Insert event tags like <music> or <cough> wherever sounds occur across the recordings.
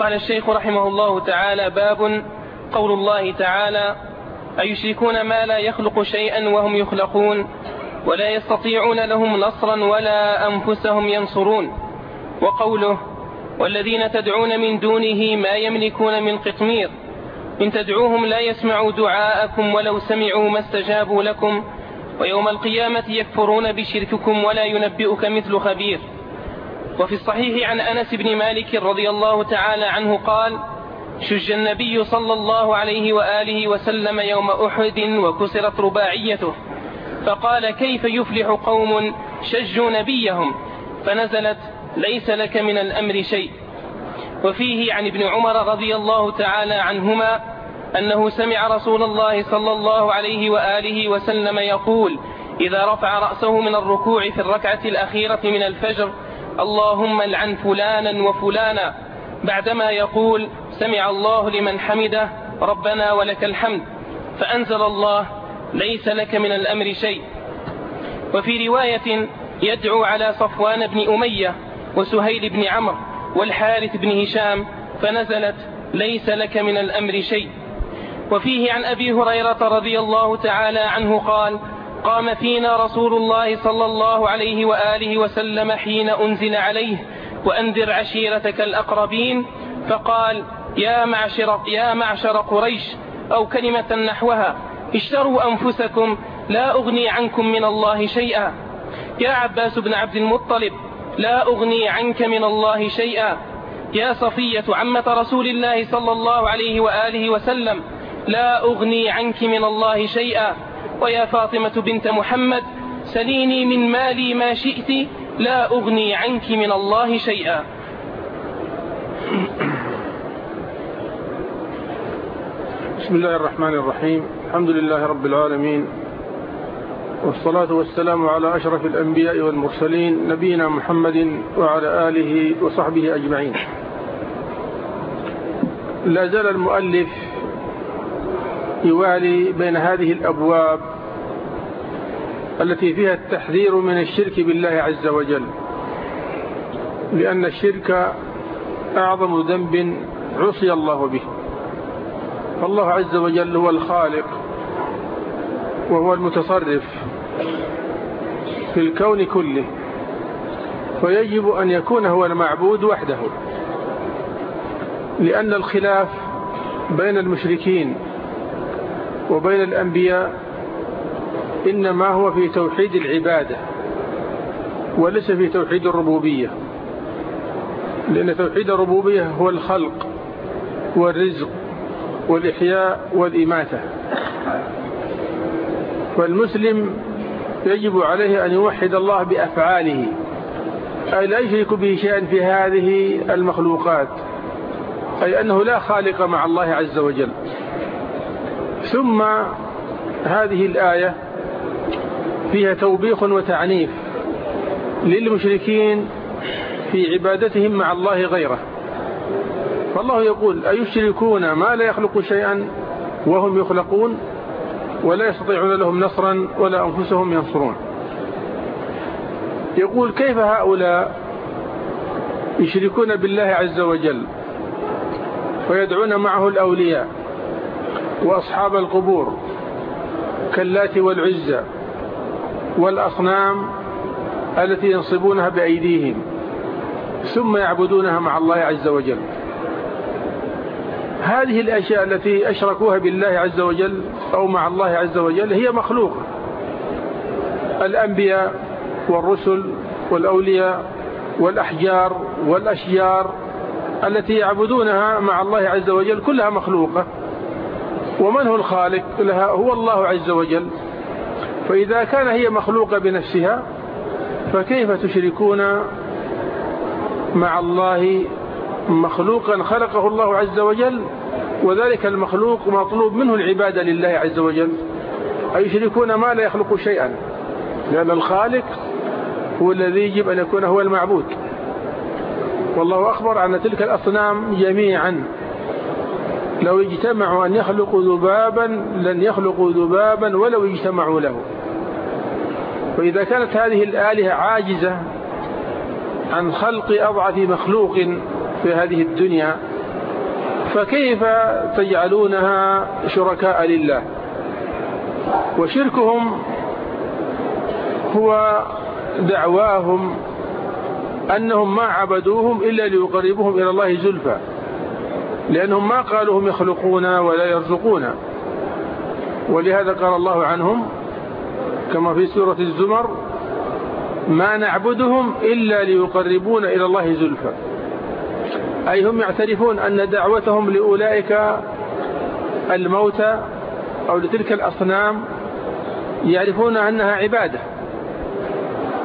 قال الشيخ رحمه الله تعالى باب قول الله تعالى أيشركون ما لا يخلق شيئا وهم يخلقون ولا يستطيعون لهم نصرا ولا أنفسهم ينصرون. وقوله والذين تدعون من دونه ما يملكون من قطمير إن تدعوهم لا يسمعوا دعاءكم ولو سمعوا ما استجابوا لكم ويوم القيامة يكفرون بشرككم ولا ينبئك مثل خبير. وفي الصحيح عن أنس بن مالك رضي الله تعالى عنه قال شج النبي صلى الله عليه وآله وسلم يوم أحد وكسرت رباعيته فقال كيف يفلح قوم شجوا نبيهم؟ فنزلت ليس لك من الأمر شيء وفيه عن ابن عمر رضي الله تعالى عنهما أنه سمع رسول الله صلى الله عليه وآله وسلم يقول إذا رفع رأسه من الركوع في الركعة الأخيرة من الفجر اللهم العن فلانا وفلانا. بعدما يقول سمع الله لمن حمده ربنا ولك الحمد. فأنزل الله ليس لك من الأمر شيء. وفي رواية يدعو على صفوان بن أمية وسهيل بن عمرو والحارث بن هشام فنزلت ليس لك من الأمر شيء. وفيه عن أبي هريرة رضي الله تعالى عنه قال قام فينا رسول الله صلى الله عليه وآله وسلم حين أنزل عليه وأنذر عشيرتك الأقربين. فقال يا معشر, يا معشر قريش أو كلمة نحوها اشتروا أنفسكم لا أغني عنكم من الله شيئا. يا عباس بن عبد المطلب لا أغني عنك من الله شيئا. يا صفية عمة رسول الله صلى الله عليه وآله وسلم لا أغني عنك من الله شيئا. ويا فاطمة بنت محمد سليني من مالي ما شئت لا أغني عنك من الله شيئا. بسم الله الرحمن الرحيم. الحمد لله رب العالمين والصلاة والسلام على أشرف الأنبياء والمرسلين نبينا محمد وعلى آله وصحبه أجمعين. لا زال المؤلف يوالي بين هذه الأبواب التي فيها التحذير من الشرك بالله عز وجل لأن الشرك أعظم ذنب عصي الله به. فالله عز وجل هو الخالق وهو المتصرف في الكون كله ويجب أن يكون هو المعبود وحده لأن الخلاف بين المشركين وبين الأنبياء إنما هو في توحيد العبادة وليس في توحيد الربوبية لأن توحيد الربوبية هو الخلق والرزق والإحياء والإماتة. فالمسلم يجب عليه أن يوحد الله بأفعاله أي لا يشرك به شيئا في هذه المخلوقات أي أنه لا خالق مع الله عز وجل. ثم هذه الآية فيها توبيخ وتعنيف للمشركين في عبادتهم مع الله غيره. فالله يقول أيشركون ما لا يخلق شيئا وهم يخلقون ولا يستطيعون لهم نصرا ولا أنفسهم ينصرون. يقول كيف هؤلاء يشركون بالله عز وجل ويدعون معه الأولياء؟ وأصحاب القبور كاللات والعزة والأصنام التي ينصبونها بأيديهم ثم يعبدونها مع الله عز وجل. هذه الأشياء التي أشركوها بالله عز وجل أو مع الله عز وجل هي مخلوقة الأنبياء والرسل والأولياء والأحجار والأشجار التي يعبدونها مع الله عز وجل كلها مخلوقة. ومن هو الخالق؟ لها هو الله عز وجل. فإذا كان هي مخلوقة بنفسها فكيف تشركون مع الله مخلوقا خلقه الله عز وجل؟ وذلك المخلوق مطلوب منه العبادة لله عز وجل. أي يشركون ما لا يخلق شيئا؟ لأن الخالق هو الذي يجب أن يكون هو المعبود. والله أخبر أن تلك الأصنام جميعا لو اجتمعوا أن يخلقوا ذبابا لن يخلقوا ذبابا ولو اجتمعوا له. وإذا كانت هذه الآلهة عاجزة عن خلق أضعف مخلوق في هذه الدنيا فكيف تجعلونها شركاء لله؟ وشركهم هو دعواهم أنهم ما عبدوهم إلا ليقربوهم إلى الله زلفى. لأنهم ما قالوا هم يخلقون ولا يرزقون ولهذا قال الله عنهم كما في سورة الزمر ما نعبدهم إلا ليقربون إلى الله زلفى. أي هم يعترفون أن دعوتهم لأولئك الموتى أو لتلك الأصنام يعرفون أنها عبادة.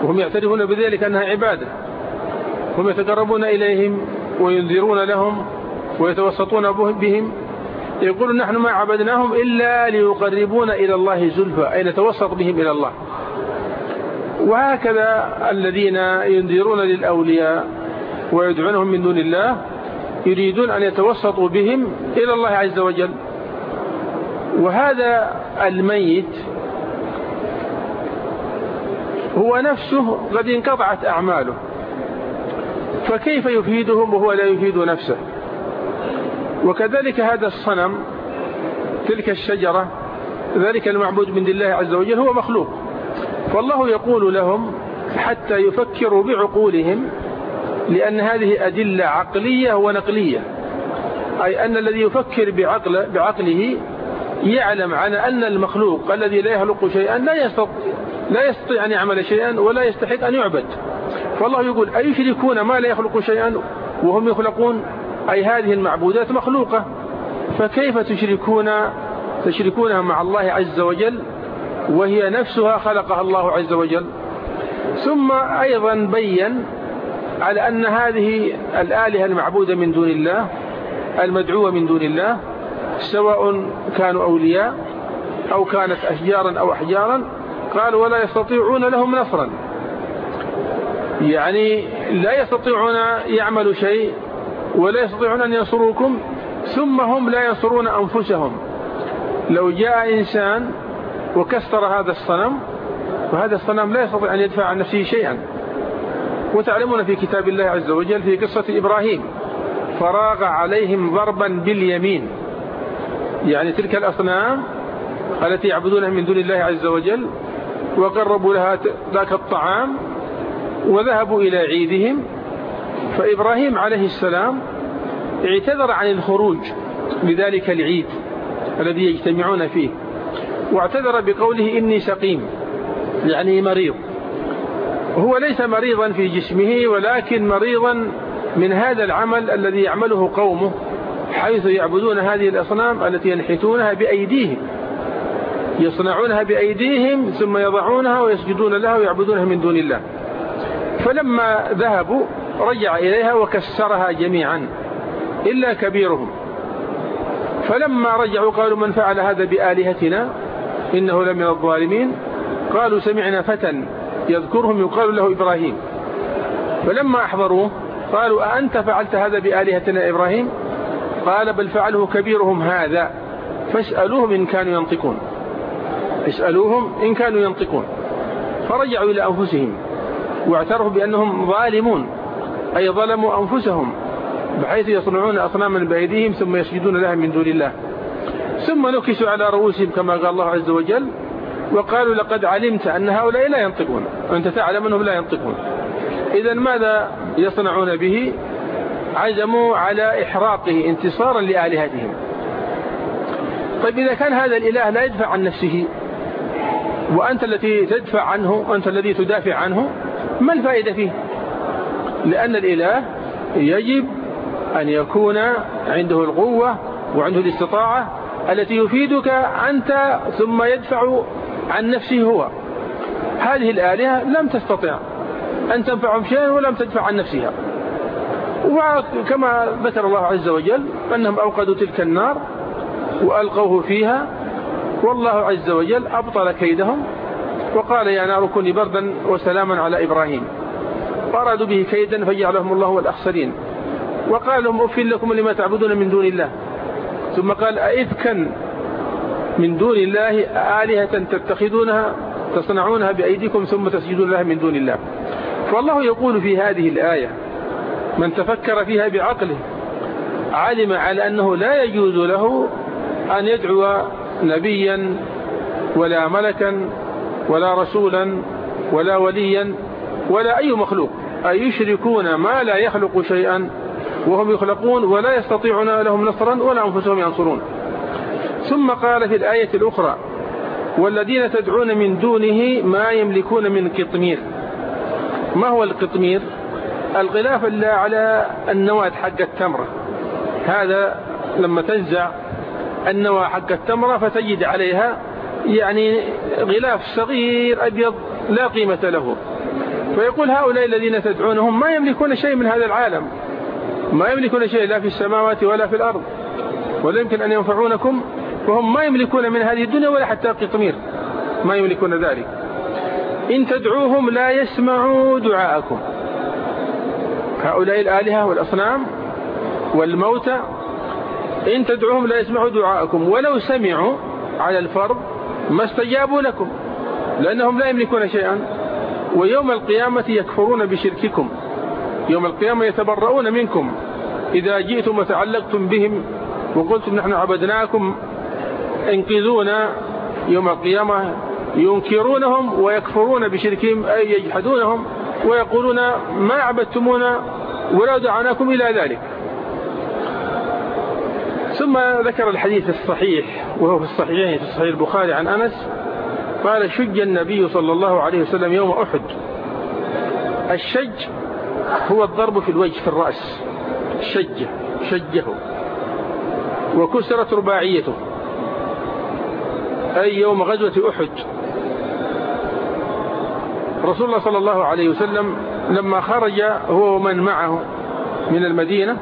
وهم يعترفون بذلك أنها عبادة. هم يتقربون إليهم وينذرون لهم ويتوسطون بهم. يقول نحن ما عبدناهم إلا ليقربون إلى الله زلفى أي نتوسط بهم إلى الله. وهكذا الذين ينذرون للأولياء ويدعونهم من دون الله يريدون أن يتوسطوا بهم إلى الله عز وجل. وهذا الميت هو نفسه قد انقطعت أعماله. فكيف يفيدهم وهو لا يفيد نفسه؟ وكذلك هذا الصنم تلك الشجرة ذلك المعبود من الله عز وجل هو مخلوق. فالله يقول لهم حتى يفكروا بعقولهم لأن هذه أدلة عقلية ونقلية. أي أن الذي يفكر بعقل بعقله يعلم عن أن المخلوق الذي لا يخلق شيئا لا يستطيع, لا يستطيع أن يعمل شيئا ولا يستحق أن يعبد. فالله يقول أيشركون ما لا يخلق شيئا وهم يخلقون؟ أي هذه المعبودات مخلوقة. فكيف تشركون تشركونها مع الله عز وجل؟ وهي نفسها خلقها الله عز وجل. ثم أيضا بين على أن هذه الآلهة المعبودة من دون الله المدعوة من دون الله سواء كانوا أولياء أو كانت أشجارا أو أحجارا قال ولا يستطيعون لهم نصرا. يعني لا يستطيعون يعملوا شيء ولا يستطيعون أن ينصروكم ثم هم لا ينصرون أنفسهم. لو جاء إنسان وكسر هذا الصنم فهذا الصنم لا يستطيع أن يدفع عن نفسه شيئا. وتعلمون في كتاب الله عز وجل في قصة إبراهيم فراغ عليهم ضربا باليمين. يعني تلك الأصنام التي يعبدونها من دون الله عز وجل وقربوا لها ذاك الطعام وذهبوا إلى عيدهم. فإبراهيم عليه السلام اعتذر عن الخروج لذلك العيد الذي يجتمعون فيه واعتذر بقوله إني سقيم يعني مريض. هو ليس مريضا في جسمه ولكن مريضا من هذا العمل الذي يعمله قومه حيث يعبدون هذه الأصنام التي ينحتونها بأيديهم يصنعونها بأيديهم ثم يضعونها ويسجدون لها ويعبدونها من دون الله. فلما ذهبوا رجع إليها وكسرها جميعا إلا كبيرهم. فلما رجعوا قالوا من فعل هذا بآلهتنا؟ إنه لمن الظالمين. قالوا سمعنا فتى يذكرهم يقال له إبراهيم. فلما أحضروه قالوا أأنت فعلت هذا بآلهتنا إبراهيم؟ قال بل فعله كبيرهم هذا. فاسألوهم إن كانوا ينطقون. اسألوهم إن كانوا ينطقون. فرجعوا إلى أنفسهم واعترفوا بأنهم ظالمون. أي ظلموا أنفسهم بحيث يصنعون أصناما بأيديهم ثم يسجدون لها من دون الله. ثم نكسوا على رؤوسهم كما قال الله عز وجل وقالوا لقد علمت أن هؤلاء لا ينطقون. أنت تعلم أنهم لا ينطقون. إذا ماذا يصنعون به؟ عزموا على إحراقه انتصارا لآلهتهم. طيب إذا كان هذا الإله لا يدفع عن نفسه وأنت التي تدفع عنه وأنت الذي تدافع عنه ما الفائدة فيه؟ لأن الإله يجب أن يكون عنده القوة وعنده الاستطاعة التي يفيدك أنت ثم يدفع عن نفسه هو. هذه الآلهة لم تستطع أن تنفعهم شيئا ولم تدفع عن نفسها. وكما ذكر الله عز وجل أنهم أوقدوا تلك النار وألقوه فيها والله عز وجل أبطل كيدهم وقال يا نار كوني بردا وسلاما على إبراهيم. وأرادوا به كيدا فجعلهم الله الأخسرين وقال لهم أفل لكم لما تعبدون من دون الله. ثم قال أئذكا من دون الله آلهة تتخذونها تصنعونها بأيديكم ثم تسجدون لها من دون الله. فالله يقول في هذه الآية من تفكر فيها بعقله علم على أنه لا يجوز له أن يدعو نبيا ولا ملكا ولا رسولا ولا وليا ولا أي مخلوق. أي يشركون ما لا يخلق شيئا وهم يخلقون ولا يستطيعون لهم نصرا ولا أنفسهم ينصرون. ثم قال في الآية الأخرى والذين تدعون من دونه ما يملكون من قطمير. ما هو القطمير؟ الغلاف اللي على النواة حق التمرة هذا لما تنزع النواة حق التمرة فتجد عليها يعني غلاف صغير أبيض لا قيمة له. فيقول هؤلاء الذين تدعونهم ما يملكون شيء من هذا العالم. ما يملكون شيء لا في السماوات ولا في الأرض. ولا يمكن أن ينفعونكم وهم ما يملكون من هذه الدنيا ولا حتى قطمير ما يملكون ذلك. إن تدعوهم لا يسمعوا دعاءكم. هؤلاء الآلهة والأصنام والموتى إن تدعوهم لا يسمعوا دعاءكم. ولو سمعوا على الفرض ما استجابوا لكم لأنهم لا يملكون شيئا. ويوم القيامة يكفرون بشرككم. يوم القيامة يتبرؤون منكم. إذا جئتم وتعلقتم بهم وقلتم نحن عبدناكم انقذونا. يوم القيامة ينكرونهم ويكفرون بشركهم أي يجحدونهم ويقولون ما عبدتمونا ولا دعاناكم إلى ذلك. ثم ذكر الحديث الصحيح وهو في الصحيحين في صحيح البخاري عن أنس قال شج النبي صلى الله عليه وسلم يوم أحد. الشج هو الضرب في الوجه في الرأس. شجه شجه. وكسرت رباعيته. أي يوم غزوة أحد. رسول الله صلى الله عليه وسلم لما خرج هو ومن معه من المدينة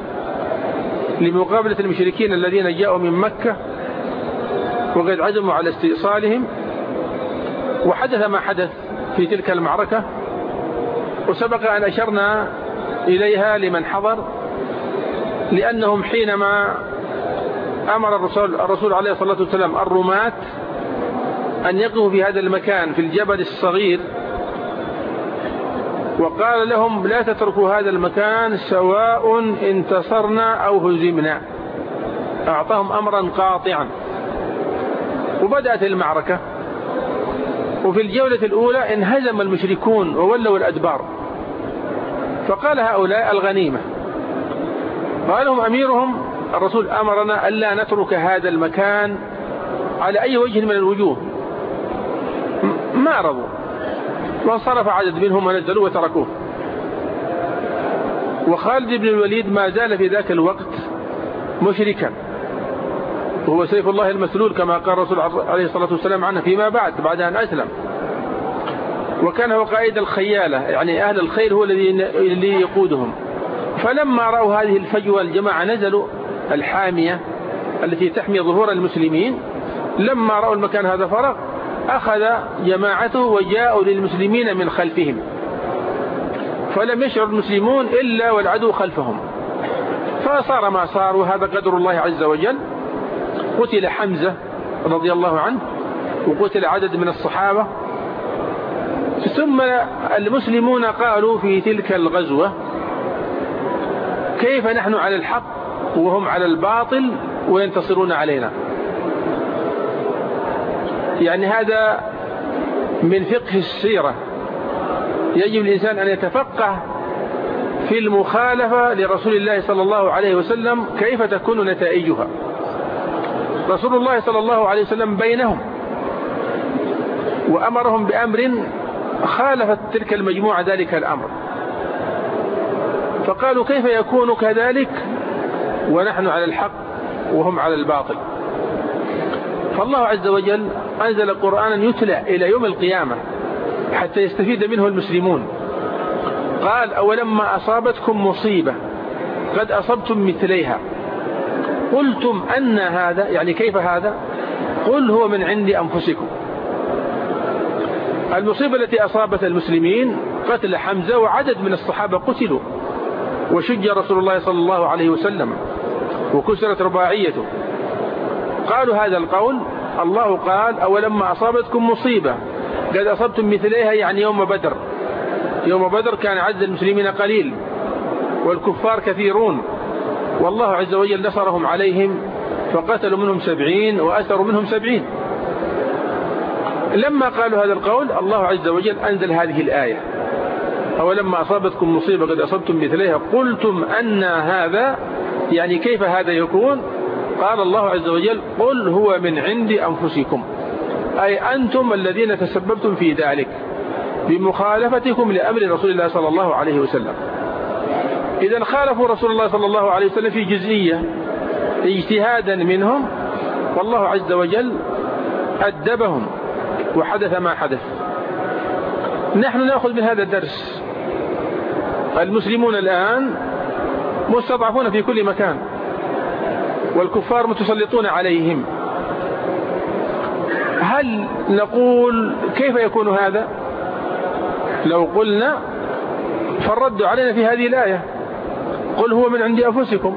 لمقابلة المشركين الذين جاءوا من مكة وقد عزموا على استئصالهم وحدث ما حدث في تلك المعركة وسبق أن أشرنا إليها لمن حضر لأنهم حينما أمر الرسول, الرسول عليه الصلاة والسلام الرماة أن يقفوا في هذا المكان في الجبل الصغير وقال لهم لا تتركوا هذا المكان سواء انتصرنا أو هزمنا. أعطاهم أمرا قاطعا. وبدأت المعركة. وفي الجولة الأولى انهزم المشركون وولوا الأدبار. فقال هؤلاء الغنيمة قال لهم أميرهم الرسول أمرنا ألا نترك هذا المكان على أي وجه من الوجوه. ما رضوا وانصرف عدد منهم ونزلوا وتركوه. وخالد بن الوليد ما زال في ذاك الوقت مشركا. وهو سيف الله المسلول كما قال الرسول عليه الصلاة والسلام عنه فيما بعد بعد أن أسلم. وكان هو قائد الخيالة يعني أهل الخير هو الذي يقودهم. فلما رأوا هذه الفجوة الجماعة نزلوا الحامية التي تحمي ظهور المسلمين لما رأوا المكان هذا فرغ أخذ جماعته وجاءوا للمسلمين من خلفهم. فلم يشعر المسلمون إلا والعدو خلفهم. فصار ما صار وهذا قدر الله عز وجل. قتل حمزة رضي الله عنه وقتل عدد من الصحابة. ثم المسلمون قالوا في تلك الغزوة كيف نحن على الحق وهم على الباطل وينتصرون علينا؟ يعني هذا من فقه السيرة. يجب الإنسان أن يتفقه في المخالفة لرسول الله صلى الله عليه وسلم كيف تكون نتائجها؟ رسول الله صلى الله عليه وسلم بينهم وأمرهم بأمر خالفت تلك المجموعة ذلك الأمر. فقالوا كيف يكون كذلك؟ ونحن على الحق وهم على الباطل. فالله عز وجل أنزل قرآنا يتلى إلى يوم القيامة حتى يستفيد منه المسلمون. قال أولما أصابتكم مصيبة قد أصبتم مثليها. قلتم أن هذا يعني كيف هذا؟ قل هو من عند أنفسكم. المصيبة التي أصابت المسلمين قتل حمزة وعدد من الصحابة قتلوا. وشج رسول الله صلى الله عليه وسلم وكسرت رباعيته. قالوا هذا القول الله قال أولما أصابتكم مصيبة؟ قد أصبتم مثليها يعني يوم بدر. يوم بدر كان عدد المسلمين قليل والكفار كثيرون. والله عز وجل نصرهم عليهم فقتلوا منهم سبعين وأسروا منهم سبعين. لما قالوا هذا القول الله عز وجل أنزل هذه الآية. أولما أصابتكم مصيبة قد أصبتم مثليها قلتم أن هذا يعني كيف هذا يكون؟ قال الله عز وجل قل هو من عند أنفسكم. أي أنتم الذين تسببتم في ذلك بمخالفتكم لأمر رسول الله صلى الله عليه وسلم. إذا خالفوا رسول الله صلى الله عليه وسلم في جزئية اجتهادا منهم والله عز وجل أدبهم وحدث ما حدث. نحن نأخذ من هذا الدرس. المسلمون الآن مستضعفون في كل مكان والكفار متسلطون عليهم. هل نقول كيف يكون هذا؟ لو قلنا فالرد علينا في هذه الآية. قل هو من عند أنفسكم.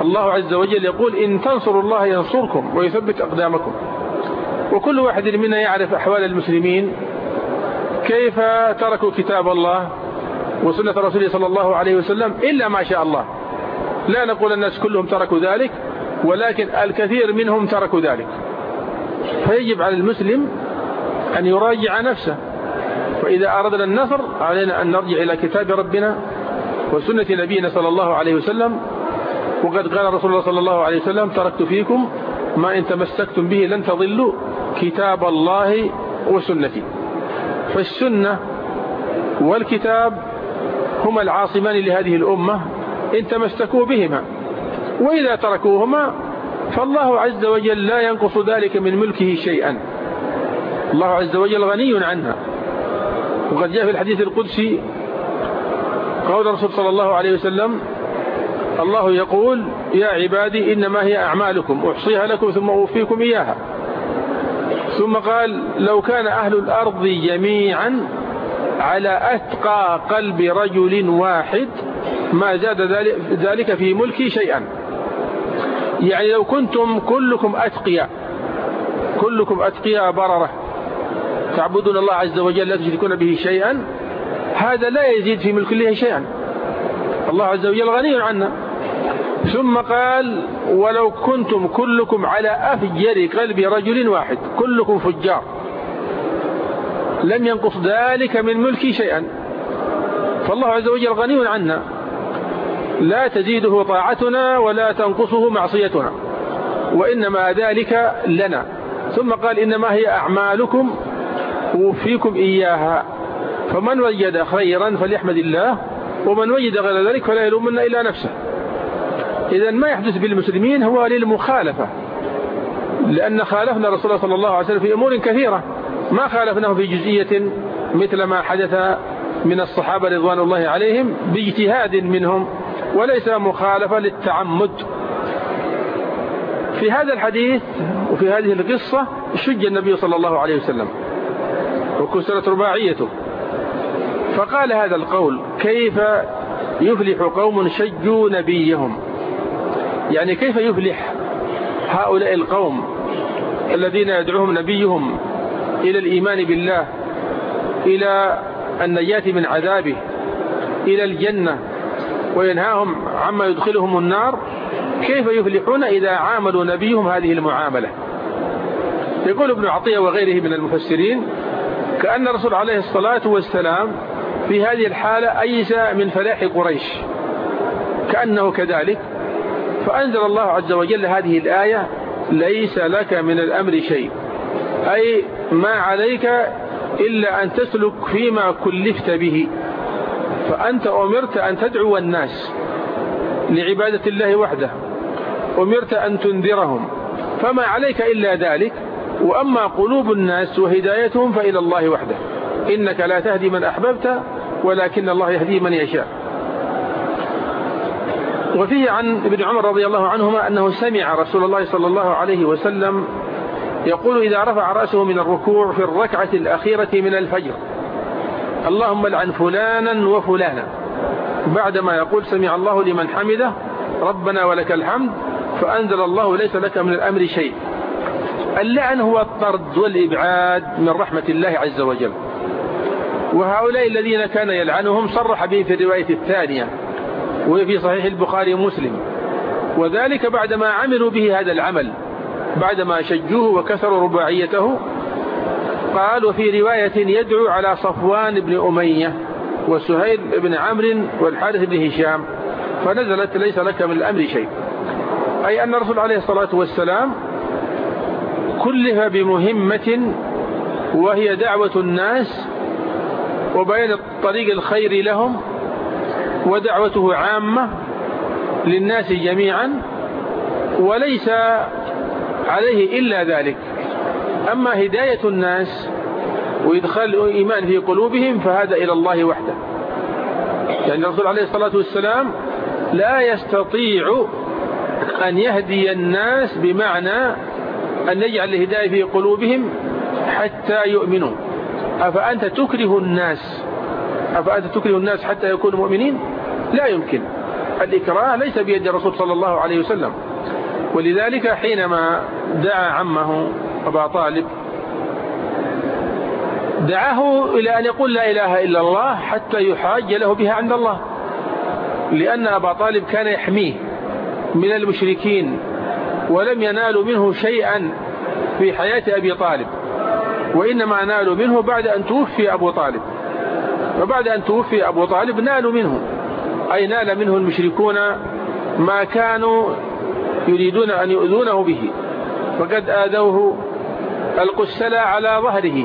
الله عز وجل يقول إن تنصروا الله ينصركم ويثبت أقدامكم. وكل واحد منا يعرف أحوال المسلمين كيف تركوا كتاب الله وسنة رسوله صلى الله عليه وسلم إلا ما شاء الله. لا نقول الناس كلهم تركوا ذلك ولكن الكثير منهم تركوا ذلك. فيجب على المسلم أن يراجع نفسه. فإذا أردنا النصر علينا أن نرجع إلى كتاب ربنا وسنة نبينا صلى الله عليه وسلم وقد قال رسول الله صلى الله عليه وسلم تركت فيكم ما إن تمسكتم به لن تضلوا كتاب الله وسنتي. فالسنة والكتاب هما العاصمان لهذه الأمة إن تمسكوا بهما وإذا تركوهما فالله عز وجل لا ينقص ذلك من ملكه شيئا. الله عز وجل غني عنها. وقد جاء في الحديث القدسي قول الرسول صلى الله عليه وسلم الله يقول يا عبادي إنما هي أعمالكم أحصيها لكم ثم أوفيكم إياها. ثم قال لو كان أهل الأرض جميعا على أتقى قلب رجل واحد ما زاد ذلك في ملكي شيئا. يعني لو كنتم كلكم أتقياء كلكم أتقياء بررة تعبدون الله عز وجل لا تشركون به شيئا هذا لا يزيد في ملك الله شيئا. الله عز وجل غني عنا. ثم قال ولو كنتم كلكم على أفجر قلب رجل واحد كلكم فجار. لم ينقص ذلك من ملكي شيئا. فالله عز وجل غني عنا. لا تزيده طاعتنا ولا تنقصه معصيتنا وإنما ذلك لنا. ثم قال إنما هي أعمالكم وفيكم إياها. فمن وجد خيرا فليحمد الله ومن وجد غير ذلك فلا يلومن إلا نفسه. إذا ما يحدث بالمسلمين هو للمخالفة لأن خالفنا رسول الله صلى الله عليه وسلم في أمور كثيرة. ما خالفناه في جزئية مثل ما حدث من الصحابة رضوان الله عليهم باجتهاد منهم وليس مخالفة للتعمد. في هذا الحديث وفي هذه القصة شج النبي صلى الله عليه وسلم وكسرت رباعيته. فقال هذا القول كيف يفلح قوم شجوا نبيهم؟ يعني كيف يفلح هؤلاء القوم الذين يدعوهم نبيهم إلى الإيمان بالله إلى النجاة من عذابه إلى الجنة وينهاهم عما يدخلهم النار؟ كيف يفلحون إذا عاملوا نبيهم هذه المعاملة؟ يقول ابن عطية وغيره من المفسرين كأن الرسول عليه الصلاة والسلام في هذه الحالة أيس من فلاح قريش. كأنه كذلك. فأنزل الله عز وجل هذه الآية ليس لك من الأمر شيء. أي ما عليك إلا أن تسلك فيما كلفت به. فأنت أمرت أن تدعو الناس لعبادة الله وحده. أمرت أن تنذرهم. فما عليك إلا ذلك. وأما قلوب الناس وهدايتهم فإلى الله وحده. إنك لا تهدي من أحببت ولكن الله يهدي من يشاء. وفيه عن ابن عمر رضي الله عنهما أنه سمع رسول الله صلى الله عليه وسلم يقول إذا رفع رأسه من الركوع في الركعة الأخيرة من الفجر اللهم لعن فلانا وفلانا. بعدما يقول سمع الله لمن حمده ربنا ولك الحمد فأنزل الله ليس لك من الأمر شيء. اللعن هو الطرد والإبعاد من رحمة الله عز وجل. وهؤلاء الذين كان يلعنهم صرح به في الرواية الثانية وهي في صحيح البخاري ومسلم. وذلك بعدما عملوا به هذا العمل بعدما شجوه وكسروا رباعيته قال وفي رواية يدعو على صفوان بن أمية وسهيل بن عمرو والحارث بن هشام فنزلت ليس لك من الأمر شيء. أي أن الرسول عليه الصلاة والسلام كلف بمهمة وهي دعوة الناس وبين طريق الخير لهم ودعوته عامة للناس جميعا وليس عليه إلا ذلك. أما هداية الناس وإدخال الإيمان في قلوبهم فهذا إلى الله وحده. يعني الرسول عليه الصلاة والسلام لا يستطيع أن يهدي الناس بمعنى أن يجعل الهداية في قلوبهم حتى يؤمنوا. أفأنت تكره الناس؟ أفأنت تكره الناس حتى يكونوا مؤمنين؟ لا يمكن. الإكراه ليس بيد الرسول صلى الله عليه وسلم. ولذلك حينما دعا عمه أبا طالب دعاه إلى أن يقول لا إله إلا الله حتى يحاج له بها عند الله. لأن أبا طالب كان يحميه من المشركين ولم ينالوا منه شيئا في حياة أبي طالب. وإنما نالوا منه بعد أن توفي أبو طالب. وبعد أن توفي أبو طالب نالوا منه. أي نال منه المشركون ما كانوا يريدون أن يؤذونه به. فقد آذوه القسلى على ظهره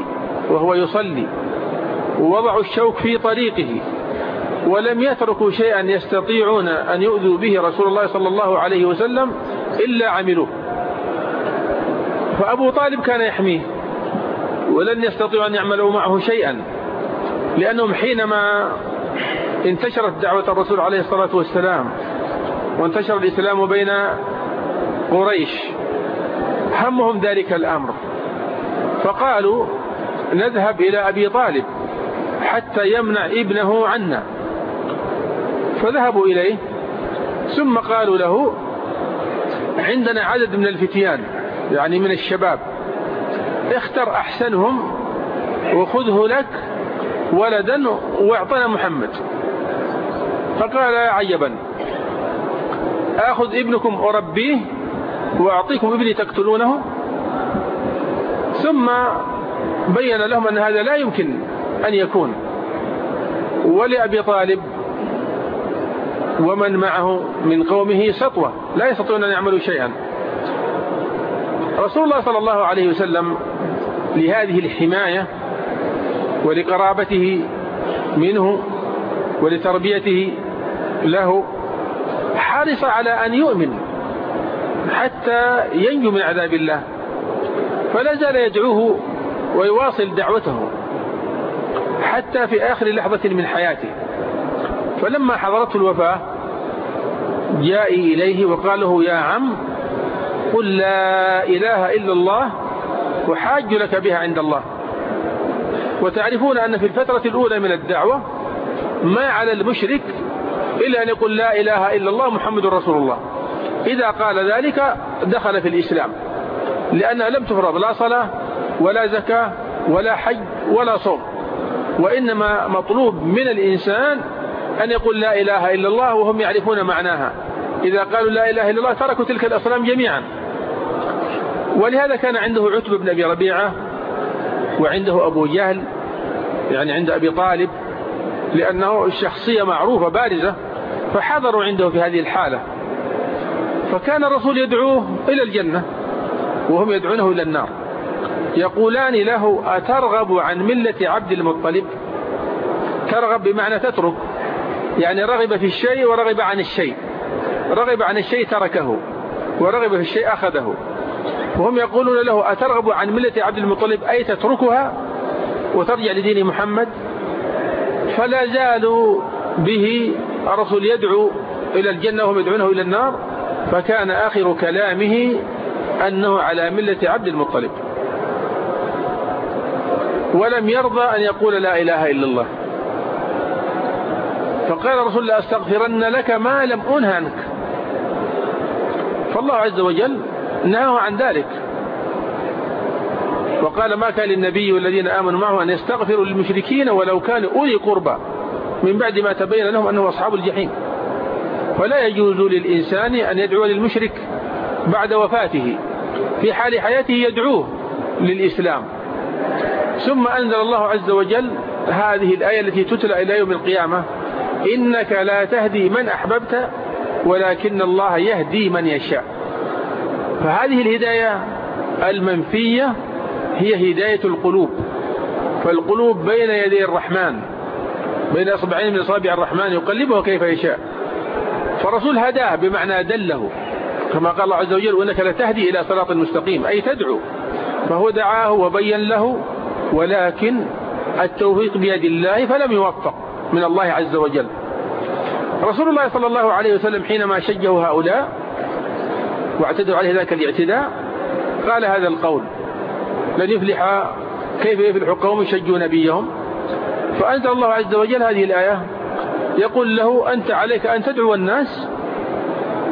وهو يصلي. ووضعوا الشوك في طريقه. ولم يتركوا شيئا يستطيعون أن يؤذوا به رسول الله صلى الله عليه وسلم إلا عملوه. فأبو طالب كان يحميه. ولن يستطيعوا أن يعملوا معه شيئا لأنهم حينما انتشرت دعوة الرسول عليه الصلاة والسلام وانتشر الإسلام بين قريش همهم ذلك الأمر. فقالوا نذهب إلى أبي طالب حتى يمنع ابنه عنا. فذهبوا إليه ثم قالوا له عندنا عدد من الفتيان يعني من الشباب اختر أحسنهم وخذه لك ولدا واعطنا محمد. فقال عجبا آخذ ابنكم أربيه وأعطيكم ابني تقتلونه؟ ثم بين لهم أن هذا لا يمكن أن يكون. ولأبي طالب ومن معه من قومه سطوة لا يستطيعون أن يعملوا شيئا. رسول الله صلى الله عليه وسلم لهذه الحماية ولقرابته منه ولتربيته له حرص على أن يؤمن حتى ينجو من عذاب الله فلا زال يدعوه ويواصل دعوته حتى في آخر لحظة من حياته. فلما حضرته الوفاة جاء إليه وقال له يا عم قل لا إله إلا الله وحاج لك بها عند الله. وتعرفون أن في الفترة الأولى من الدعوة ما على المشرك إلا أن يقول لا إله إلا الله محمد رسول الله. إذا قال ذلك دخل في الإسلام. لأنها لم تفرض لا صلاة ولا زكاة ولا حج ولا صوم. وإنما مطلوب من الإنسان أن يقول لا إله إلا الله وهم يعرفون معناها. إذا قالوا لا إله إلا الله تركوا تلك الأصنام جميعا. ولهذا كان عنده عتب بن أبي ربيعة وعنده أبو جهل يعني عند أبي طالب لأنه الشخصية معروفة بارزة فحضروا عنده في هذه الحالة. فكان الرسول يدعوه إلى الجنة وهم يدعونه إلى النار. يقولان له أترغب عن ملة عبد المطلب؟ ترغب بمعنى تترك يعني رغب في الشيء ورغب عن الشيء. رغب عن الشيء تركه ورغب في الشيء أخذه. وهم يقولون له أترغب عن ملة عبد المطلب أي تتركها وترجع لدين محمد؟ فلا زالوا به الرسول يدعو إلى الجنة وهم يدعونه إلى النار. فكان آخر كلامه أنه على ملة عبد المطلب. ولم يرضى أن يقول لا إله إلا الله. فقال الرسول لأستغفرن لك ما لم أنه عنك فالله عز وجل نهاه عن ذلك. وقال ما كان للنبي والذين آمنوا معه أن يستغفروا للمشركين ولو كانوا أولي قربى من بعد ما تبين لهم أنه أصحاب الجحيم. فلا يجوز للإنسان أن يدعو للمشرك بعد وفاته. في حال حياته يدعوه للإسلام. ثم أنزل الله عز وجل هذه الآية التي تتلى إلى يوم القيامة. إنك لا تهدي من أحببت ولكن الله يهدي من يشاء. فهذه الهداية المنفية هي هداية القلوب. فالقلوب بين يدي الرحمن بين أصبعين من أصابع الرحمن يقلبه كيف يشاء. فالرسول هداه بمعنى دله كما قال الله عز وجل وإنك لتهدي إلى صراط مستقيم أي تدعو فهو دعاه وبين له ولكن التوفيق بيد الله فلم يوفق من الله عز وجل. رسول الله صلى الله عليه وسلم حينما شجه هؤلاء واعتدوا عليه ذاك الاعتداء قال هذا القول لن يفلح كيف يفلح قوم يشجوا نبيهم؟ فأنزل الله عز وجل هذه الآية يقول له أنت عليك أن تدعو الناس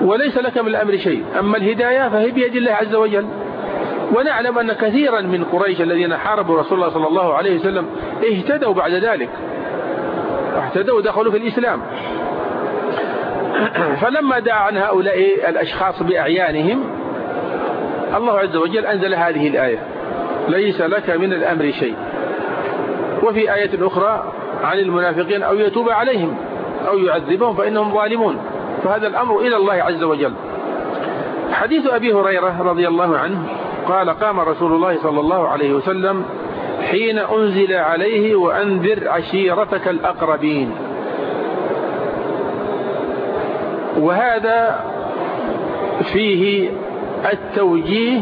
وليس لك من الأمر شيء أما الهداية فهي بيد الله عز وجل. ونعلم أن كثيرا من قريش الذين حاربوا رسول الله صلى الله عليه وسلم اهتدوا بعد ذلك اهتدوا ودخلوا في الإسلام. فلما دعا عن هؤلاء الأشخاص بأعيانهم الله عز وجل أنزل هذه الآية ليس لك من الأمر شيء وفي آية أخرى عن المنافقين أو يتوب عليهم أو يعذبهم فإنهم ظالمون فهذا الأمر إلى الله عز وجل. حديث أبي هريرة رضي الله عنه قال قام رسول الله صلى الله عليه وسلم حين أنزل عليه وأنذر عشيرتك الأقربين وهذا فيه التوجيه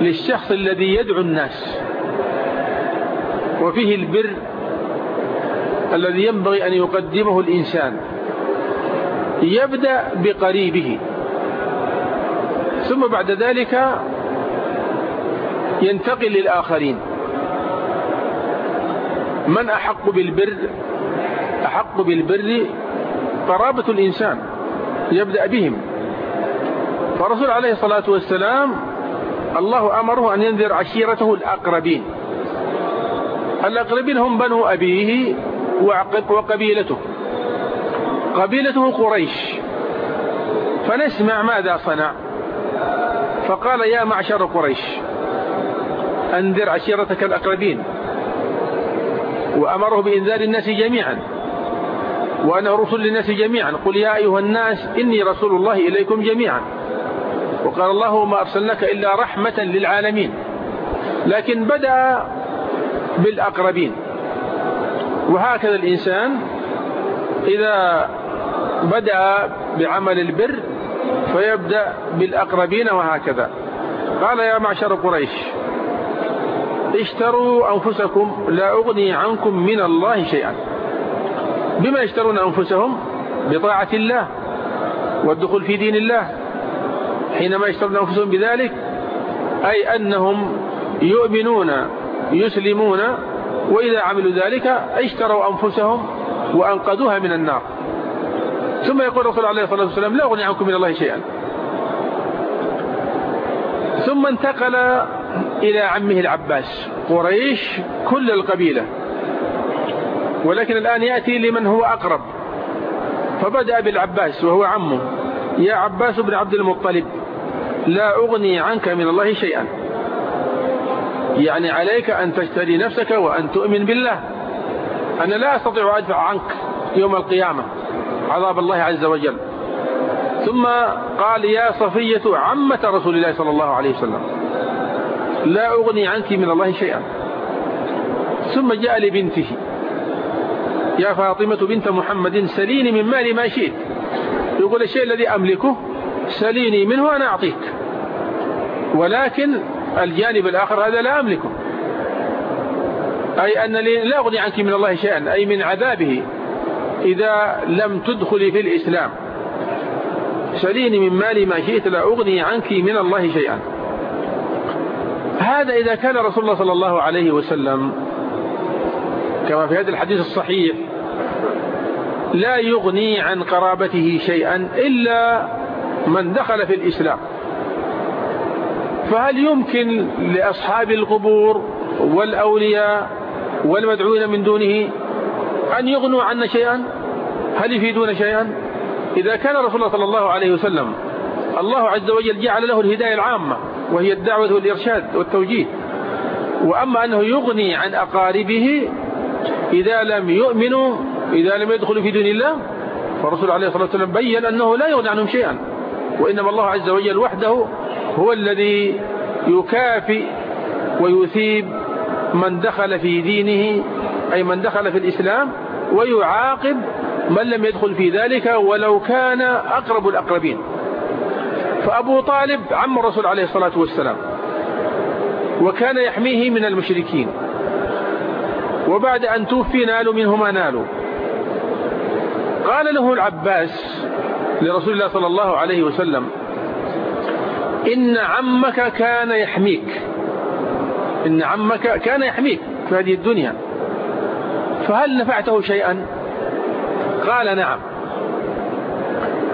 للشخص الذي يدعو الناس. وفيه البر الذي ينبغي أن يقدمه الإنسان. يبدأ بقريبه. ثم بعد ذلك ينتقل للآخرين. من أحق بالبر؟ أحق بالبر قرابة الإنسان. يبدأ بهم. فرسول عليه الصلاة والسلام الله أمره أن ينذر عشيرته الأقربين. الأقربين هم بنو أبيه وقبيلته. قبيلته قريش. فنسمع ماذا صنع؟ فقال يا معشر قريش أنذر عشيرتك الأقربين. وأمره بإنذار الناس جميعا. وأنا رسل للناس جميعا. قل يا أيها الناس إني رسول الله إليكم جميعا. وقال الله ما أرسلناك إلا رحمة للعالمين. لكن بدأ بالأقربين. وهكذا الإنسان إذا بدأ بعمل البر فيبدأ بالأقربين وهكذا. قال يا معشر قريش اشتروا أنفسكم لا أغني عنكم من الله شيئا. بما يشترون أنفسهم بطاعة الله والدخول في دين الله. حينما يشترون أنفسهم بذلك أي أنهم يؤمنون يسلمون وإذا عملوا ذلك اشتروا أنفسهم وأنقذوها من النار. ثم يقول الرسول عليه الصلاة والسلام لا أغني عنكم من الله شيئا. ثم انتقل إلى عمه العباس قريش كل القبيلة. ولكن الآن يأتي لمن هو أقرب. فبدأ بالعباس وهو عمه. يا عباس بن عبد المطلب لا أغني عنك من الله شيئا. يعني عليك أن تشتري نفسك وأن تؤمن بالله. أنا لا أستطيع أدفع عنك يوم القيامة عذاب الله عز وجل. ثم قال يا صفية عمة رسول الله صلى الله عليه وسلم لا أغني عنك من الله شيئا. ثم جاء لبنته. يا فاطمة بنت محمد سليني من مالي ما شئت. يقول الشيء الذي أملكه سليني منه أنا أعطيك. ولكن الجانب الآخر هذا لا أملكه. أي أن لا أغني عنك من الله شيئا أي من عذابه. إذا لم تدخلي في الإسلام سليني من مالي ما شئت لا أغني عنك من الله شيئا. هذا إذا كان رسول الله صلى الله عليه وسلم كما في هذا الحديث الصحيح لا يغني عن قرابته شيئا إلا من دخل في الإسلام. فهل يمكن لأصحاب القبور والأولياء والمدعوين من دونه أن يغنوا عنا شيئا؟ هل يفيدون شيئا؟ إذا كان رسول الله صلى الله عليه وسلم الله عز وجل جعل له الهداية العامة وهي الدعوة والإرشاد والتوجيه. وأما أنه يغني عن أقاربه إذا لم يؤمنوا إذا لم يدخلوا في دين الله فالرسول عليه الصلاة والسلام بين أنه لا يغني عنهم شيئا. وإنما الله عز وجل وحده هو الذي يكافئ ويثيب من دخل في دينه أي من دخل في الإسلام ويعاقب من لم يدخل في ذلك ولو كان أقرب الأقربين. فأبو طالب عم الرسول عليه الصلاة والسلام وكان يحميه من المشركين. وبعد أن توفي نالوا منه ما نالوا. قال له العباس لرسول الله صلى الله عليه وسلم إن عمك كان يحميك. إن عمك كان يحميك في هذه الدنيا. فهل نفعته شيئا؟ قال نعم.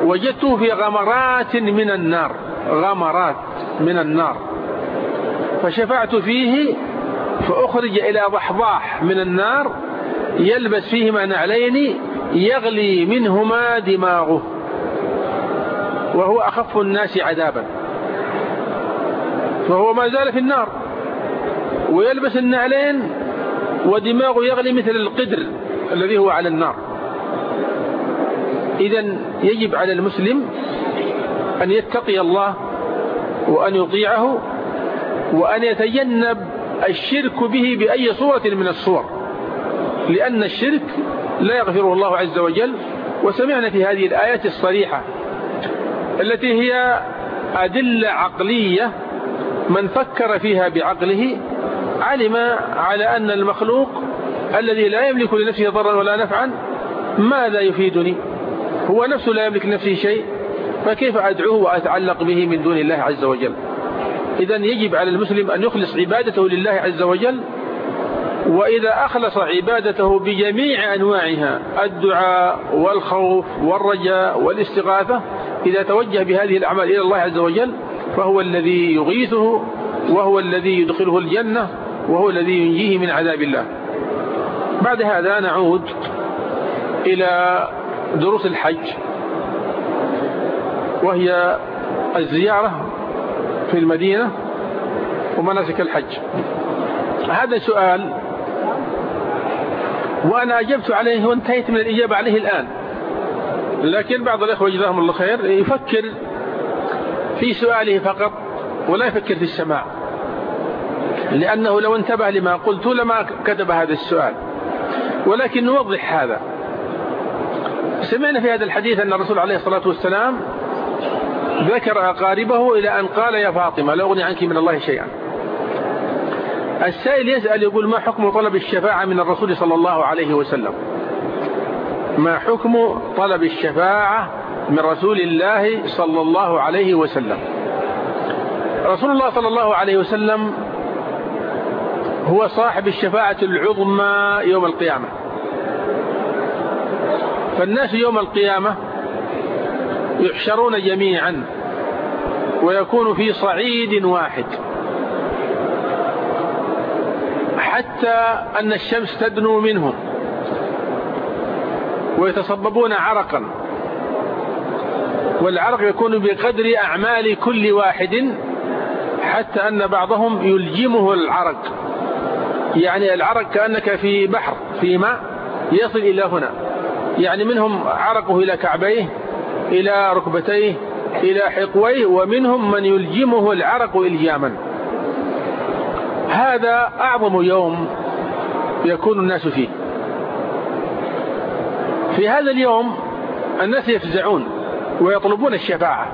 وجدته في غمرات من النار غمرات من النار. فشفعت فيه فأخرج إلى ضحضاح من النار يلبس فيهما نعلين يغلي منهما دماغه. وهو أخف الناس عذابا. فهو ما زال في النار. ويلبس النعلين ودماغه يغلي مثل القدر الذي هو على النار. إذا يجب على المسلم أن يتقي الله وأن يطيعه وأن يتجنب الشرك به بأي صورة من الصور. لأن الشرك لا يغفره الله عز وجل. وسمعنا في هذه الآيات الصريحة التي هي أدلة عقلية من فكر فيها بعقله علم على أن المخلوق الذي لا يملك لنفسه ضرا ولا نفعا ماذا يفيدني؟ هو نفسه لا يملك لنفسه شيء فكيف أدعوه وأتعلق به من دون الله عز وجل؟ إذا يجب على المسلم أن يخلص عبادته لله عز وجل وإذا أخلص عبادته بجميع أنواعها الدعاء والخوف والرجاء والاستغاثة إذا توجه بهذه الأعمال إلى الله عز وجل فهو الذي يغيثه وهو الذي يدخله الجنة وهو الذي ينجيه من عذاب الله. بعد هذا نعود إلى دروس الحج وهي الزيارة في المدينة ومناسك الحج. هذا سؤال وأنا أجبت عليه وانتهيت من الإجابة عليه الآن. لكن بعض الأخوة جزاهم الله خير يفكر في سؤاله فقط ولا يفكر في السماع. لأنه لو انتبه لما قلت لما كتب هذا السؤال. ولكن نوضح هذا. سمعنا في هذا الحديث أن الرسول عليه الصلاة والسلام ذكر أقاربه إلى أن قال يا فاطمة لا أغني عنك من الله شيئا. السائل يسأل يقول ما حكم طلب الشفاعة من الرسول صلى الله عليه وسلم؟ ما حكم طلب الشفاعة من رسول الله صلى الله عليه وسلم؟ رسول الله صلى الله عليه وسلم هو صاحب الشفاعة العظمى يوم القيامة. فالناس يوم القيامة يحشرون جميعا ويكون في صعيد واحد. حتى أن الشمس تدنو منهم ويتصببون عرقا. والعرق يكون بقدر أعمال كل واحد حتى أن بعضهم يلجمه العرق. يعني العرق كأنك في بحر في ماء يصل إلى هنا. يعني منهم عرقه إلى كعبيه إلى ركبتيه إلى حقويه ومنهم من يلجمه العرق إلجاما. هذا أعظم يوم يكون الناس فيه. في هذا اليوم الناس يفزعون ويطلبون الشفاعة.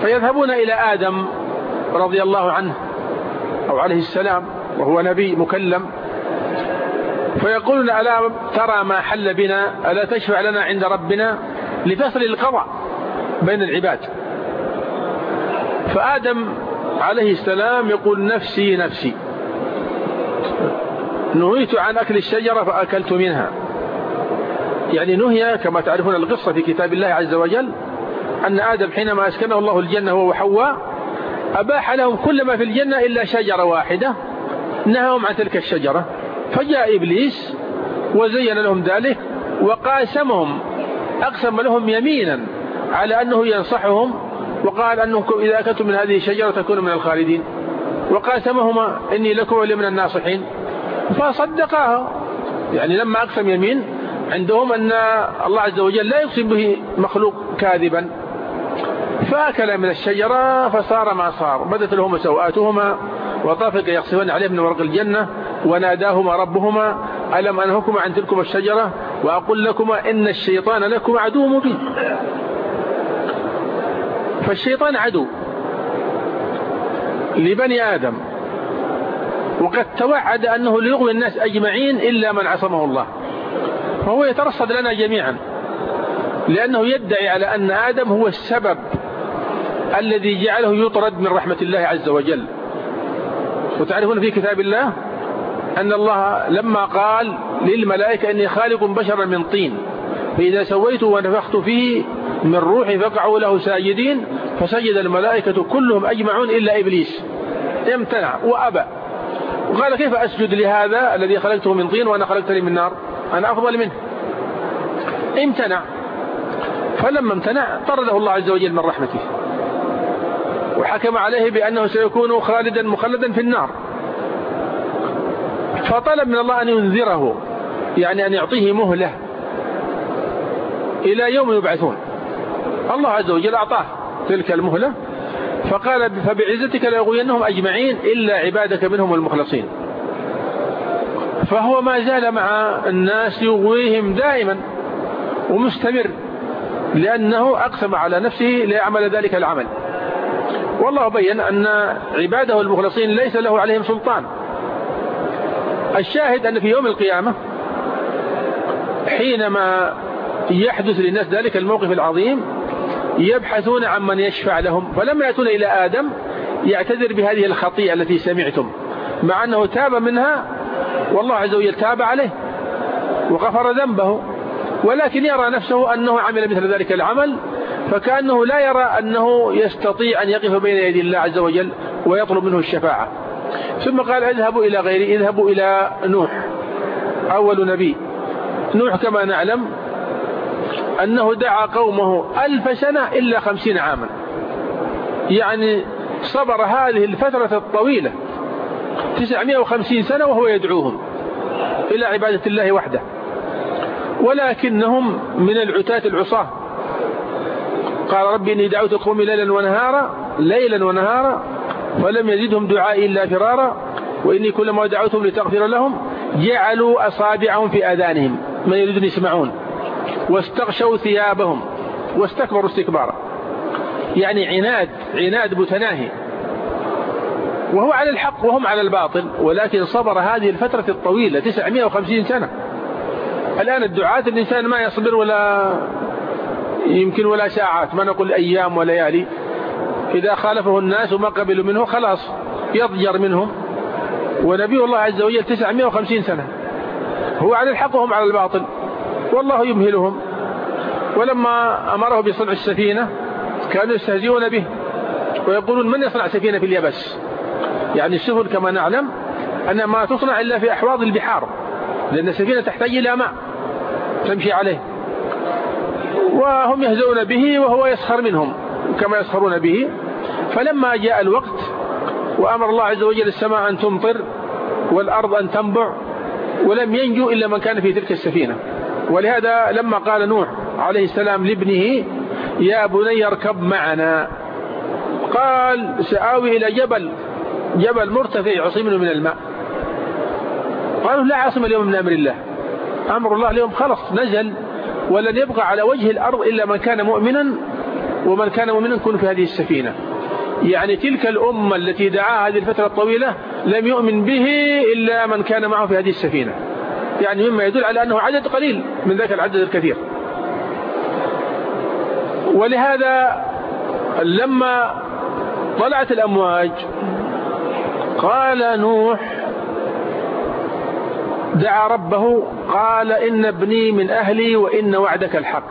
فيذهبون إلى آدم رضي الله عنه أو عليه السلام وهو نبي مكلم. فيقولون ألا ترى ما حل بنا؟ ألا تشفع لنا عند ربنا لفصل القضاء بين العباد؟ فآدم عليه السلام يقول نفسي نفسي. نهيت عن أكل الشجرة فأكلت منها. يعني نهي كما تعرفون القصة في كتاب الله عز وجل أن آدم حينما أسكنه الله الجنة هو وحواء أباح لهم كل ما في الجنة إلا شجرة واحدة. نهاهم عن تلك الشجرة. فجاء إبليس وزين لهم ذلك وقاسمهم أقسم لهم يمينا على أنه ينصحهم وقال أنكم إذا أكلتم من هذه الشجرة تكونوا من الخالدين. وقاسمهما إني لكم ولي من الناصحين. فصدقاه يعني لما أقسم يمين عندهم أن الله عز وجل لا يقسم به مخلوق كاذبا. فأكل من الشجرة فصار ما صار. بدت لهما سوآتهما وطافق يقصفن عليه من ورق الجنة وناداهما ربهما. ألم أنهكما عن تلكما الشجرة؟ وأقول لكما إن الشيطان لكم عدو مبين. فالشيطان عدو لبني آدم. وقد توعد أنه ليغوي الناس أجمعين إلا من عصمه الله. فهو يترصد لنا جميعا. لأنه يدعي على أن آدم هو السبب الذي جعله يطرد من رحمة الله عز وجل. وتعرفون في كتاب الله أن الله لما قال للملائكة إني خالق بشرا من طين. فإذا سويت ونفخت فيه من روحي فقعوا له ساجدين فسجد الملائكة كلهم أجمعون إلا إبليس. امتنع وأبى. وقال كيف أسجد لهذا الذي خلقته من طين وأنا خلقتني من نار؟ أنا أفضل منه. امتنع. فلما امتنع طرده الله عز وجل من رحمته. وحكم عليه بأنه سيكون خالدا مخلدا في النار. فطلب من الله أن ينذره يعني أن يعطيه مهلة. إلى يوم يبعثون. الله عز وجل أعطاه تلك المهلة. فقال فبعزتك ليغوينهم أجمعين إلا عبادك منهم المخلصين. فهو ما زال مع الناس يغويهم دائما ومستمر لأنه أقسم على نفسه ليعمل ذلك العمل. والله بين أن عباده المخلصين ليس له عليهم سلطان. الشاهد أن في يوم القيامة حينما يحدث للناس ذلك الموقف العظيم يبحثون عن من يشفع لهم فلما يأتون إلى آدم يعتذر بهذه الخطيئة التي سمعتم مع أنه تاب منها والله عز وجل تاب عليه وغفر ذنبه ولكن يرى نفسه أنه عمل مثل ذلك العمل فكأنه لا يرى أنه يستطيع أن يقف بين يدي الله عز وجل ويطلب منه الشفاعة. ثم قال اذهبوا إلى غيري اذهبوا إلى نوح أول نبي. نوح كما نعلم أنه دعا قومه ألف سنة إلا خمسين عاما. يعني صبر هذه الفترة الطويلة تسعمائة وخمسين سنة وهو يدعوهم إلى عبادة الله وحده. ولكنهم من العتاة العصاة. قال ربي إني دعوت قومي ليلا ونهارا ليلا ونهارا ولم يزدهم دعائي إلا فرارا وإني كلما دعوتهم لتغفر لهم جعلوا أصابعهم في آذانهم. من يريدون يسمعون. واستغشوا ثيابهم واستكبروا استكبارا. يعني عناد عناد متناهي. وهو على الحق وهم على الباطل ولكن صبر هذه الفترة الطويلة 950 سنة. الآن الدعاة الإنسان ما يصبر ولا يمكن ولا ساعات. ما نقول أيام وليالي. إذا خالفه الناس وما قبلوا منه خلاص يضجر منهم. ونبي الله عز وجل 950 سنة. هو على الحق وهم على الباطل. والله يمهلهم. ولما أمره بصنع السفينة كانوا يستهزئون به ويقولون من يصنع سفينة في اليبس يعني السفن كما نعلم أن ما تصنع إلا في أحواض البحار لأن السفينة تحتاج إلى ماء تمشي عليه. وهم يهزؤون به وهو يسخر منهم كما يسخرون به. فلما جاء الوقت وأمر الله عز وجل السماء أن تمطر والأرض أن تنبع ولم ينجو إلا من كان في تلك السفينة. ولهذا لما قال نوح عليه السلام لابنه يا بني اركب معنا. قال سآوي إلى جبل جبل مرتفع يعصمنا من الماء. قالوا لا عاصم اليوم من أمر الله. أمر الله اليوم خلص نزل ولن يبقى على وجه الأرض إلا من كان مؤمنا ومن كان مؤمنا كن في هذه السفينة. يعني تلك الأمة التي دعاها هذه الفترة الطويلة لم يؤمن به إلا من كان معه في هذه السفينة. يعني مما يدل على أنه عدد قليل من ذاك العدد الكثير. ولهذا لما طلعت الأمواج قال نوح دعا ربه قال إن ابني من أهلي وإن وعدك الحق.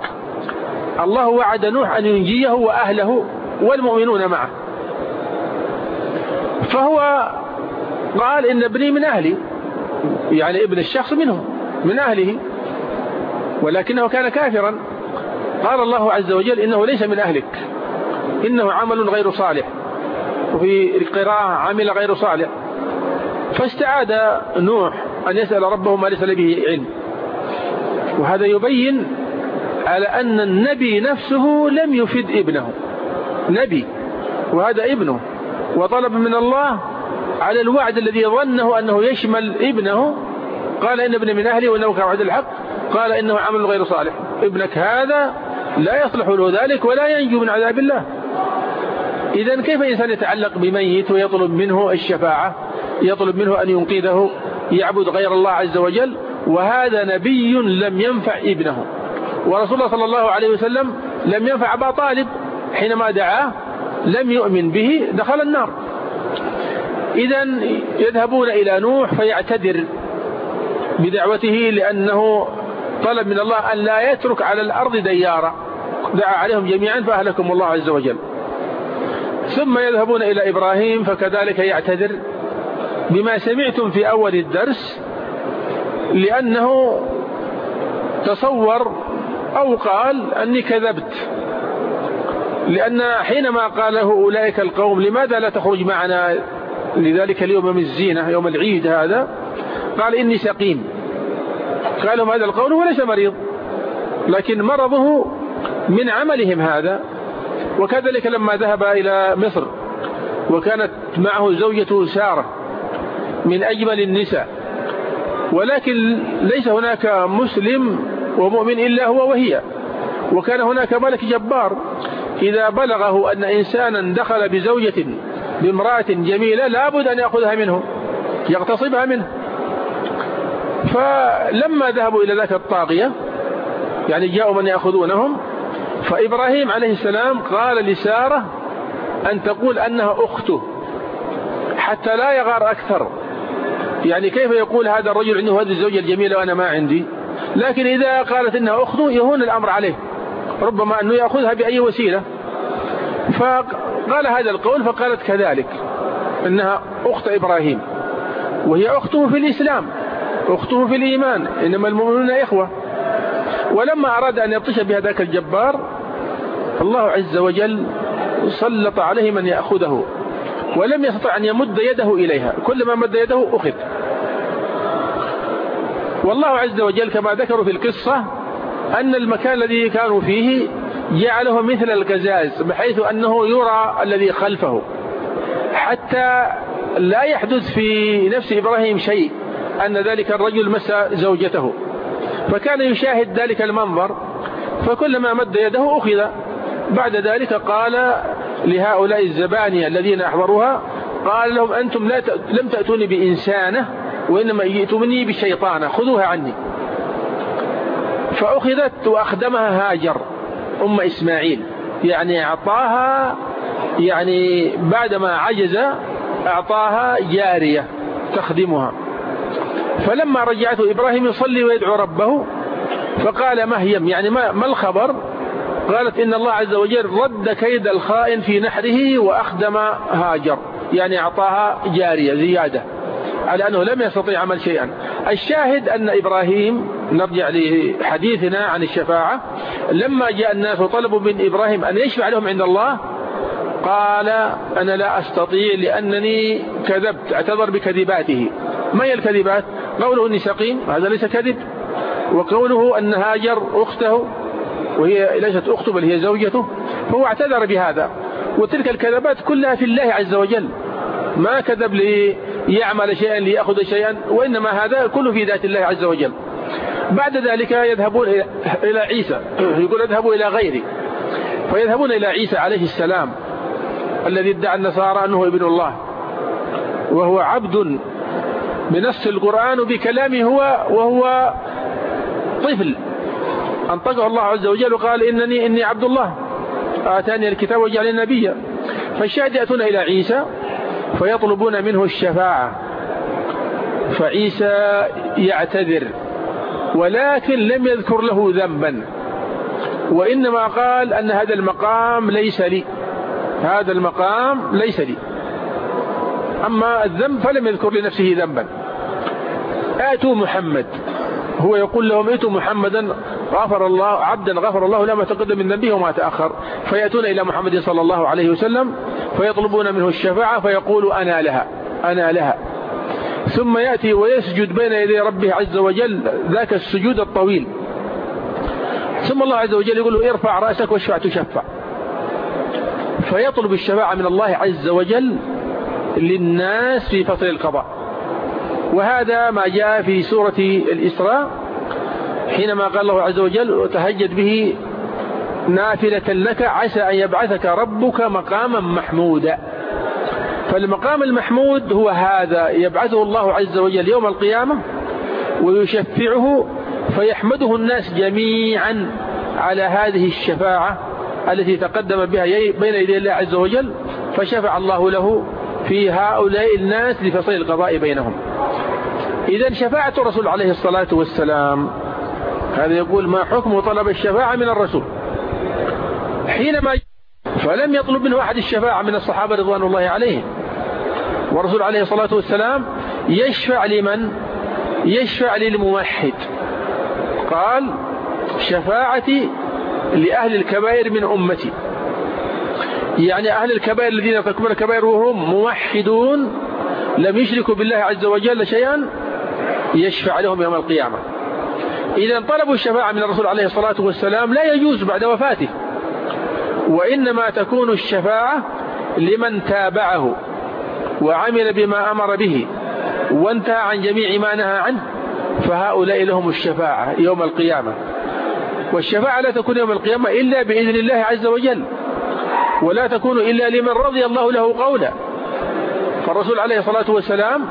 الله وعد نوح أن ينجيه وأهله والمؤمنون معه. فهو قال إن ابني من أهلي. يعني ابن الشخص منهم من أهله. ولكنه كان كافرا. قال الله عز وجل إنه ليس من أهلك. إنه عمل غير صالح. وفي القراءة عمل غير صالح. فاستعاد نوح أن يسأل ربه ما ليس به علم. وهذا يبين على أن النبي نفسه لم يفد ابنه. نبي. وهذا ابنه. وطلب من الله على الوعد الذي ظنه أنه يشمل ابنه. قال إن ابن من أهلي وإنه كوعد الحق. قال إنه عمل غير صالح. ابنك هذا لا يصلح له ذلك ولا ينجو من عذاب الله. إذا كيف إنسان يتعلق بميت ويطلب منه الشفاعة؟ يطلب منه أن ينقذه يعبد غير الله عز وجل وهذا نبي لم ينفع ابنه. ورسول الله صلى الله عليه وسلم لم ينفع أبا طالب. حينما دعاه لم يؤمن به دخل النار. إذا يذهبون إلى نوح فيعتذر بدعوته لأنه طلب من الله أن لا يترك على الأرض ديارا دعا عليهم جميعا فأهلكم الله عز وجل. ثم يذهبون إلى إبراهيم فكذلك يعتذر بما سمعتم في أول الدرس لأنه تصور أو قال أني كذبت. لأن حينما قاله أولئك القوم لماذا لا تخرج معنا؟ لذلك اليوم من الزينة يوم العيد هذا قال إني سقيم. قال لهم هذا القول وليس مريض. لكن مرضه من عملهم هذا. وكذلك لما ذهب إلى مصر وكانت معه زوجته سارة من أجمل النساء. ولكن ليس هناك مسلم ومؤمن إلا هو وهي. وكان هناك ملك جبار. إذا بلغه أن إنسانا دخل بزوجة بامرأة جميلة لابد أن يأخذها منه يغتصبها منه. فلما ذهبوا إلى ذاك الطاغية يعني جاءوا من يأخذونهم فإبراهيم عليه السلام قال لسارة أن تقول أنها أخته حتى لا يغار أكثر. يعني كيف يقول هذا الرجل عنده هذه الزوجة الجميلة وأنا ما عندي؟ لكن إذا قالت إنها أخته يهون الأمر عليه ربما أنه يأخذها بأي وسيلة. فقال هذا القول فقالت كذلك إنها أخت إبراهيم وهي أخته في الإسلام أخته في الإيمان إنما المؤمنون إخوة. ولما أراد أن يبطش بهذاك الجبار الله عز وجل سلط عليه من يأخذه ولم يستطع أن يمد يده إليها كلما مد يده أخذ. والله عز وجل كما ذكروا في القصة أن المكان الذي كانوا فيه جعله مثل القزاز بحيث أنه يرى الذي خلفه. حتى لا يحدث في نفس إبراهيم شيء أن ذلك الرجل مس زوجته. فكان يشاهد ذلك المنظر فكلما مد يده أخذ. بعد ذلك قال لهؤلاء الزبانية الذين أحضروها قال لهم أنتم لا لم تأتوني بإنسانة وإنما جئتمني بشيطانة خذوها عني. فأخذت وأخدمها هاجر. أم إسماعيل. يعني أعطاها يعني بعدما عجز أعطاها جارية تخدمها. فلما رجعته إبراهيم يصلي ويدعو ربه فقال مهيم يعني ما, ما الخبر؟ قالت إن الله عز وجل رد كيد الخائن في نحره وأخدم هاجر. يعني أعطاها جارية زيادة. على أنه لم يستطيع عمل شيئا. الشاهد أن إبراهيم نرجع لحديثنا عن الشفاعة لما جاء الناس وطلبوا من إبراهيم أن يشفع لهم عند الله قال أنا لا أستطيع لأنني كذبت أعتذر بكذباته. ما هي الكذبات؟ قوله أني سقيم هذا ليس كذب. وقوله أن هاجر أخته وهي ليست أخته بل هي زوجته فهو اعتذر بهذا. وتلك الكذبات كلها في الله عز وجل. ما كذب ليعمل شيئا ليأخذ شيئا وإنما هذا كله في ذات الله عز وجل. بعد ذلك يذهبون إلى عيسى. يقول اذهبوا إلى غيري. فيذهبون إلى عيسى عليه السلام الذي ادعى النصارى أنه ابن الله. وهو عبد بنص القرآن وبكلامه هو وهو طفل. أنطقه الله عز وجل وقال إنني إني عبد الله. آتاني الكتاب وجعلني نبيا. فالشاهد يأتون إلى عيسى فيطلبون منه الشفاعة. فعيسى يعتذر ولكن لم يذكر له ذنبا. وإنما قال أن هذا المقام ليس لي. هذا المقام ليس لي. أما الذنب فلم يذكر لنفسه ذنبا. آتوا محمد. هو يقول لهم ائتوا محمدا غفر الله عبدا غفر الله له ما تقدم من ذنبه وما تأخر. فيأتون إلى محمد صلى الله عليه وسلم فيطلبون منه الشفاعة فيقول أنا لها أنا لها. ثم يأتي ويسجد بين يدي ربه عز وجل ذاك السجود الطويل. ثم الله عز وجل يقول له ارفع رأسك واشفع تشفع. فيطلب الشفاعة من الله عز وجل للناس في فصل القضاء. وهذا ما جاء في سورة الإسراء حينما قال الله عز وجل وتهجد به نافلة لك عسى أن يبعثك ربك مقاما محمودا. فالمقام المحمود هو هذا يبعثه الله عز وجل يوم القيامة ويشفعه فيحمده الناس جميعا على هذه الشفاعة التي تقدم بها بين يدي الله عز وجل فشفع الله له في هؤلاء الناس لفصل القضاء بينهم. إذا شفاعة الرسول عليه الصلاة والسلام هذا يقول ما حكم طلب الشفاعة من الرسول؟ حينما فلم يطلب منه أحد الشفاعة من الصحابة رضوان الله عليهم. والرسول عليه الصلاة والسلام يشفع لمن؟ يشفع للموحد. قال شفاعتي لأهل الكبائر من أمتي. يعني أهل الكبائر الذين يرتكبون الكبائر وهم موحدون لم يشركوا بالله عز وجل شيئا يشفع لهم يوم القيامة. إذا طلبوا الشفاعة من الرسول عليه الصلاة والسلام لا يجوز بعد وفاته. وإنما تكون الشفاعة لمن تابعه وعمل بما أمر به وانتهى عن جميع ما نهى عنه فهؤلاء لهم الشفاعة يوم القيامة. والشفاعة لا تكون يوم القيامة إلا بإذن الله عز وجل ولا تكون إلا لمن رضي الله له قولا. فالرسول عليه الصلاة والسلام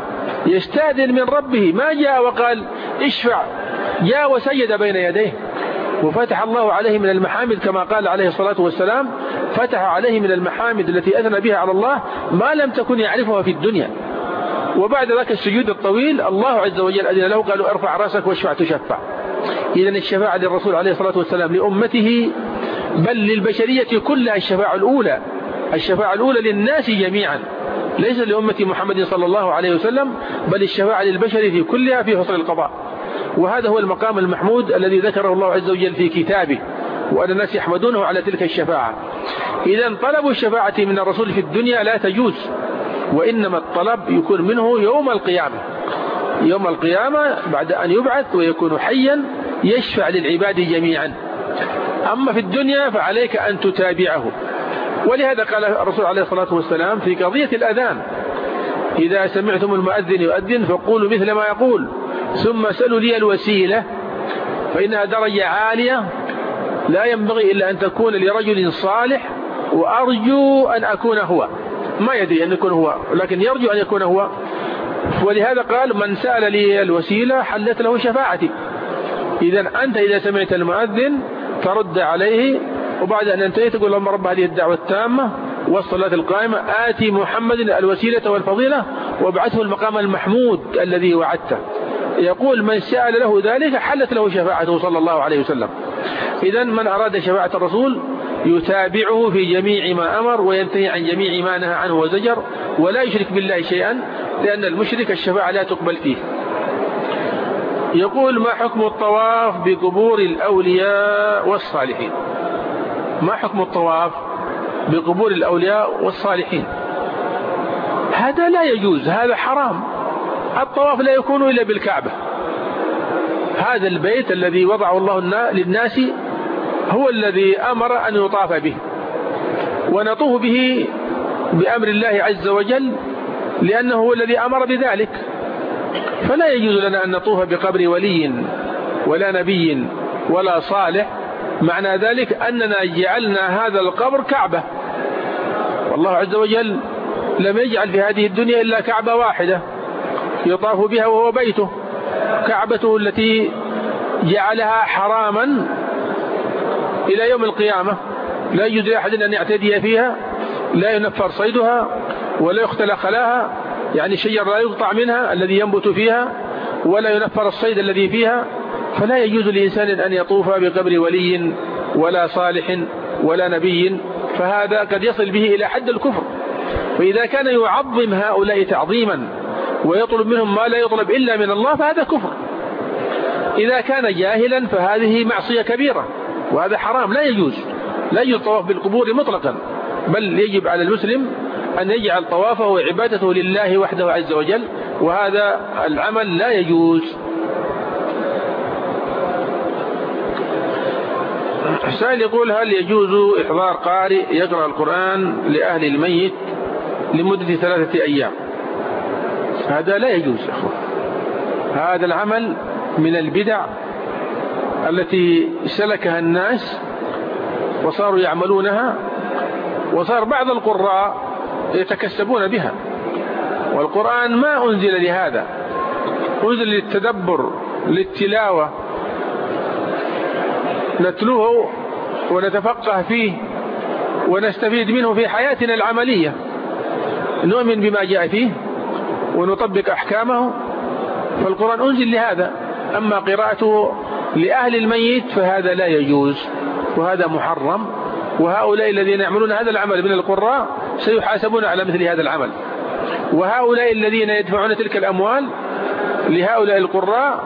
يستأذن من ربه ما جاء وقال اشفع جاء وسجد بين يديه. وفتح الله عليه من المحامد كما قال عليه الصلاة والسلام فتح عليه من المحامد التي أثنى بها على الله ما لم تكن يعرفها في الدنيا. وبعد ذلك السجود الطويل الله عز وجل أذن له قالوا ارفع رأسك واشفع تشفع. إذا الشفاعة للرسول عليه الصلاة والسلام لأمته بل للبشرية كلها الشفاعة الأولى. الشفاعة الأولى للناس جميعا. ليس لأمة محمد صلى الله عليه وسلم بل الشفاعة للبشر في كلها في فصل القضاء. وهذا هو المقام المحمود الذي ذكره الله عز وجل في كتابه وأن الناس يحمدونه على تلك الشفاعة. إذا طلب الشفاعة من الرسول في الدنيا لا تجوز وإنما الطلب يكون منه يوم القيامة. يوم القيامة بعد أن يبعث ويكون حيا يشفع للعباد جميعا. أما في الدنيا فعليك أن تتابعه. ولهذا قال الرسول عليه الصلاة والسلام في قضية الأذان إذا سمعتم المؤذن يؤذن فقولوا مثل ما يقول. ثم سلوا لي الوسيلة فإنها درجة عالية لا ينبغي إلا أن تكون لرجل صالح وأرجو أن أكون هو. ما يدري أن يكون هو لكن يرجو أن يكون هو. ولهذا قال من سأل لي الوسيلة حلت له شفاعتي. إذا أنت إذا سمعت المؤذن ترد عليه وبعد أن انتهيت تقول اللهم رب هذه الدعوة التامة والصلاة القائمة آتي محمد الوسيلة والفضيلة وابعثه المقام المحمود الذي وعدته. يقول من سأل له ذلك حلت له شفاعته صلى الله عليه وسلم. إذا من أراد شفاعة الرسول يتابعه في جميع ما أمر وينتهي عن جميع ما نهى عنه وزجر ولا يشرك بالله شيئا لأن المشرك الشفاعة لا تقبل فيه. يقول ما حكم الطواف بقبور الأولياء والصالحين؟ ما حكم الطواف؟ بقبور الأولياء والصالحين. هذا لا يجوز هذا حرام. الطواف لا يكون إلا بالكعبة. هذا البيت الذي وضعه الله للناس هو الذي أمر أن يطاف به. ونطوف به بأمر الله عز وجل لأنه هو الذي أمر بذلك. فلا يجوز لنا أن نطوف بقبر ولي ولا نبي ولا صالح معنى ذلك أننا جعلنا هذا القبر كعبة. والله عز وجل لم يجعل في هذه الدنيا إلا كعبة واحدة يطاف بها وهو بيته. كعبته التي جعلها حراما إلى يوم القيامة. لا يجوز لأحد أن يعتدي فيها لا ينفر صيدها ولا يختل خلاها يعني شجر لا يقطع منها الذي ينبت فيها ولا ينفر الصيد الذي فيها. فلا يجوز لإنسان أن يطوف بقبر ولي ولا صالح ولا نبي فهذا قد يصل به إلى حد الكفر. فإذا كان يعظم هؤلاء تعظيما ويطلب منهم ما لا يطلب إلا من الله فهذا كفر. إذا كان جاهلا فهذه معصية كبيرة وهذا حرام لا يجوز. لا يجوز الطواف بالقبور مطلقا بل يجب على المسلم أن يجعل طوافه وعبادته لله وحده عز وجل وهذا العمل لا يجوز. سائل يقول هل يجوز إحضار قارئ يقرأ القرآن لأهل الميت لمدة ثلاثة أيام؟ هذا لا يجوز أخوة هذا العمل من البدع التي سلكها الناس وصاروا يعملونها وصار بعض القراء يتكسبون بها. والقرآن ما أنزل لهذا أنزل للتدبر للتلاوة. نتلوه ونتفقه فيه ونستفيد منه في حياتنا العملية. نؤمن بما جاء فيه ونطبق أحكامه. فالقرآن أنزل لهذا. أما قراءته لأهل الميت فهذا لا يجوز وهذا محرم. وهؤلاء الذين يعملون هذا العمل من القراء سيحاسبون على مثل هذا العمل. وهؤلاء الذين يدفعون تلك الأموال لهؤلاء القراء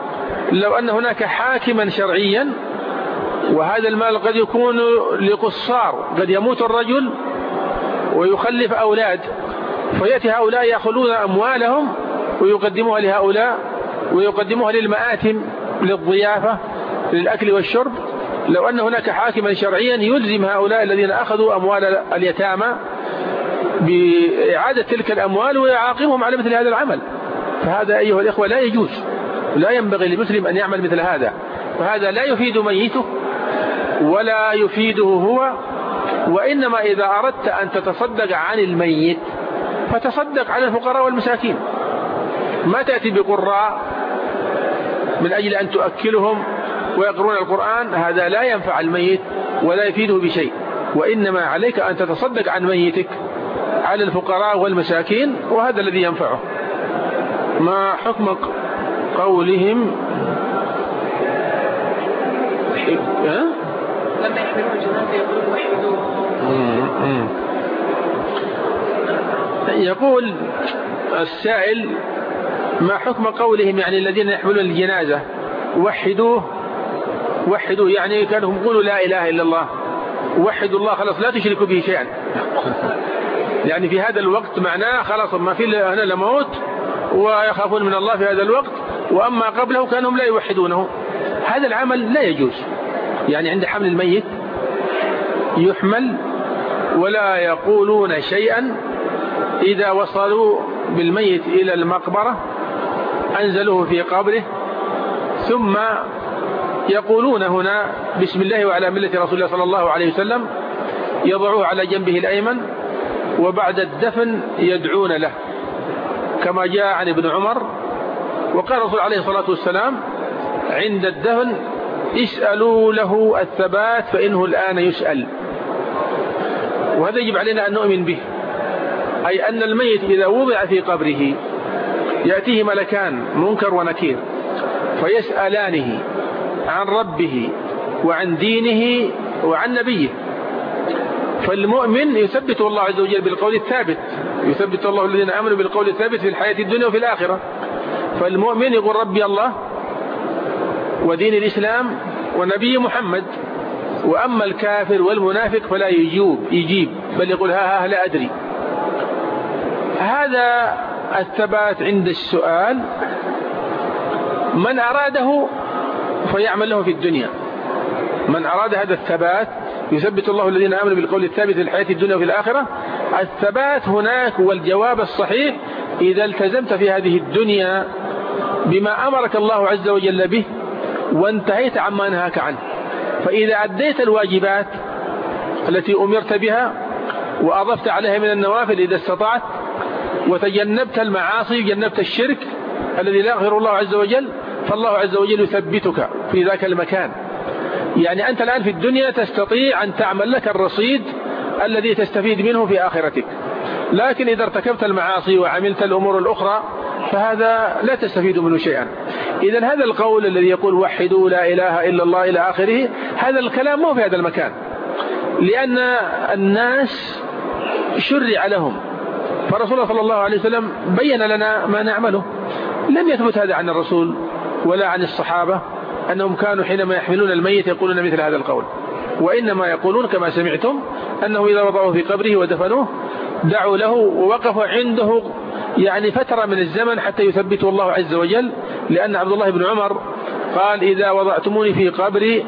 لو أن هناك حاكما شرعيا وهذا المال قد يكون لقصار قد يموت الرجل ويخلف أولاد. فيأتي هؤلاء يأخذون أموالهم ويقدموها لهؤلاء ويقدموها للمآتم للضيافة للأكل والشرب. لو أن هناك حاكما شرعيا يلزم هؤلاء الذين أخذوا أموال اليتامى بإعادة تلك الأموال ويعاقبهم على مثل هذا العمل. فهذا أيها الإخوة لا يجوز لا ينبغي لمسلم أن يعمل مثل هذا. وهذا لا يفيد ميته ولا يفيده هو وإنما إذا أردت أن تتصدق عن الميت فتصدق على الفقراء والمساكين. ما تأتي بقراء من أجل أن تؤكلهم ويقرون القرآن هذا لا ينفع الميت ولا يفيده بشيء. وإنما عليك أن تتصدق عن ميتك على الفقراء والمساكين وهذا الذي ينفعه. ما حكم قولهم؟ لما يحملون الجنازة وحدوه يقول السائل ما حكم قولهم يعني الذين يحملون الجنازة؟ وحدوه وحدوه يعني كانوا يقولوا لا إله إلا الله. وحدوا الله خلاص لا تشركوا به شيئا. <laughs> يعني في هذا الوقت معناه خلاص ما في هنا لموت ويخافون من الله في هذا الوقت. وأما قبله كانهم لا يوحدونه. هذا العمل لا يجوز. يعني عند حمل الميت يحمل ولا يقولون شيئا. إذا وصلوا بالميت إلى المقبرة أنزلوه في قبره ثم يقولون هنا بسم الله وعلى ملة رسول الله صلى الله عليه وسلم يضعوه على جنبه الأيمن وبعد الدفن يدعون له كما جاء عن ابن عمر. وقال الرسول عليه الصلاة والسلام عند الدفن اسألوا له الثبات فإنه الآن يسأل. وهذا يجب علينا أن نؤمن به. أي أن الميت إذا وضع في قبره يأتيه ملكان منكر ونكير فيسألانه عن ربه وعن دينه وعن نبيه. فالمؤمن يثبت الله عز وجل بالقول الثابت يثبت الله الذين آمنوا بالقول الثابت في الحياة الدنيا وفي الآخرة. فالمؤمن يقول ربي الله ودين الإسلام ونبي محمد. وأما الكافر والمنافق فلا يجيب يجيب بل يقول ها ها لا أدري. هذا الثبات عند السؤال. من أراده فيعمل له في الدنيا. من أراد هذا الثبات يثبت الله الذين آمنوا بالقول الثابت في الحياة الدنيا وفي الآخرة. الثبات هناك والجواب الصحيح إذا التزمت في هذه الدنيا بما أمرك الله عز وجل به وانتهيت عما نهاك عنه. فإذا أديت الواجبات التي أمرت بها وأضفت عليها من النوافل إذا استطعت وتجنبت المعاصي وجنبت الشرك الذي لا يغفر الله عز وجل فالله عز وجل يثبتك في ذاك المكان. يعني أنت الآن في الدنيا تستطيع أن تعمل لك الرصيد الذي تستفيد منه في آخرتك. لكن إذا ارتكبت المعاصي وعملت الأمور الأخرى فهذا لا تستفيد منه شيئا. إذا هذا القول الذي يقول وحدوا لا إله إلا الله إلى آخره هذا الكلام مو في هذا المكان. لأن الناس شرع لهم. فرسول الله صلى الله عليه وسلم بين لنا ما نعمله. لم يثبت هذا عن الرسول ولا عن الصحابة. أنهم كانوا حينما يحملون الميت يقولون مثل هذا القول. وإنما يقولون كما سمعتم أنه إذا وضعوه في قبره ودفنوه دعوا له ووقفوا عنده يعني فترة من الزمن حتى يثبته الله عز وجل لأن عبد الله بن عمر قال إذا وضعتموني في قبري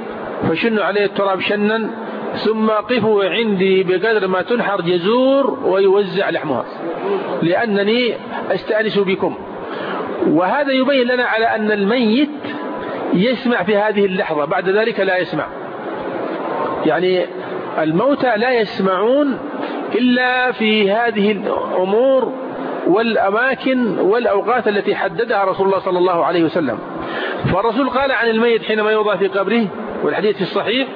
فشنوا عليه التراب شنا ثم قفوا عندي بقدر ما تنحر جزور ويوزع لحمها لأنني أستأنس بكم. وهذا يبين لنا على أن الميت يسمع في هذه اللحظة بعد ذلك لا يسمع. يعني الموتى لا يسمعون إلا في هذه الأمور والأماكن والأوقات التي حددها رسول الله صلى الله عليه وسلم. فالرسول قال عن الميت حينما يوضع في قبره والحديث الصحيح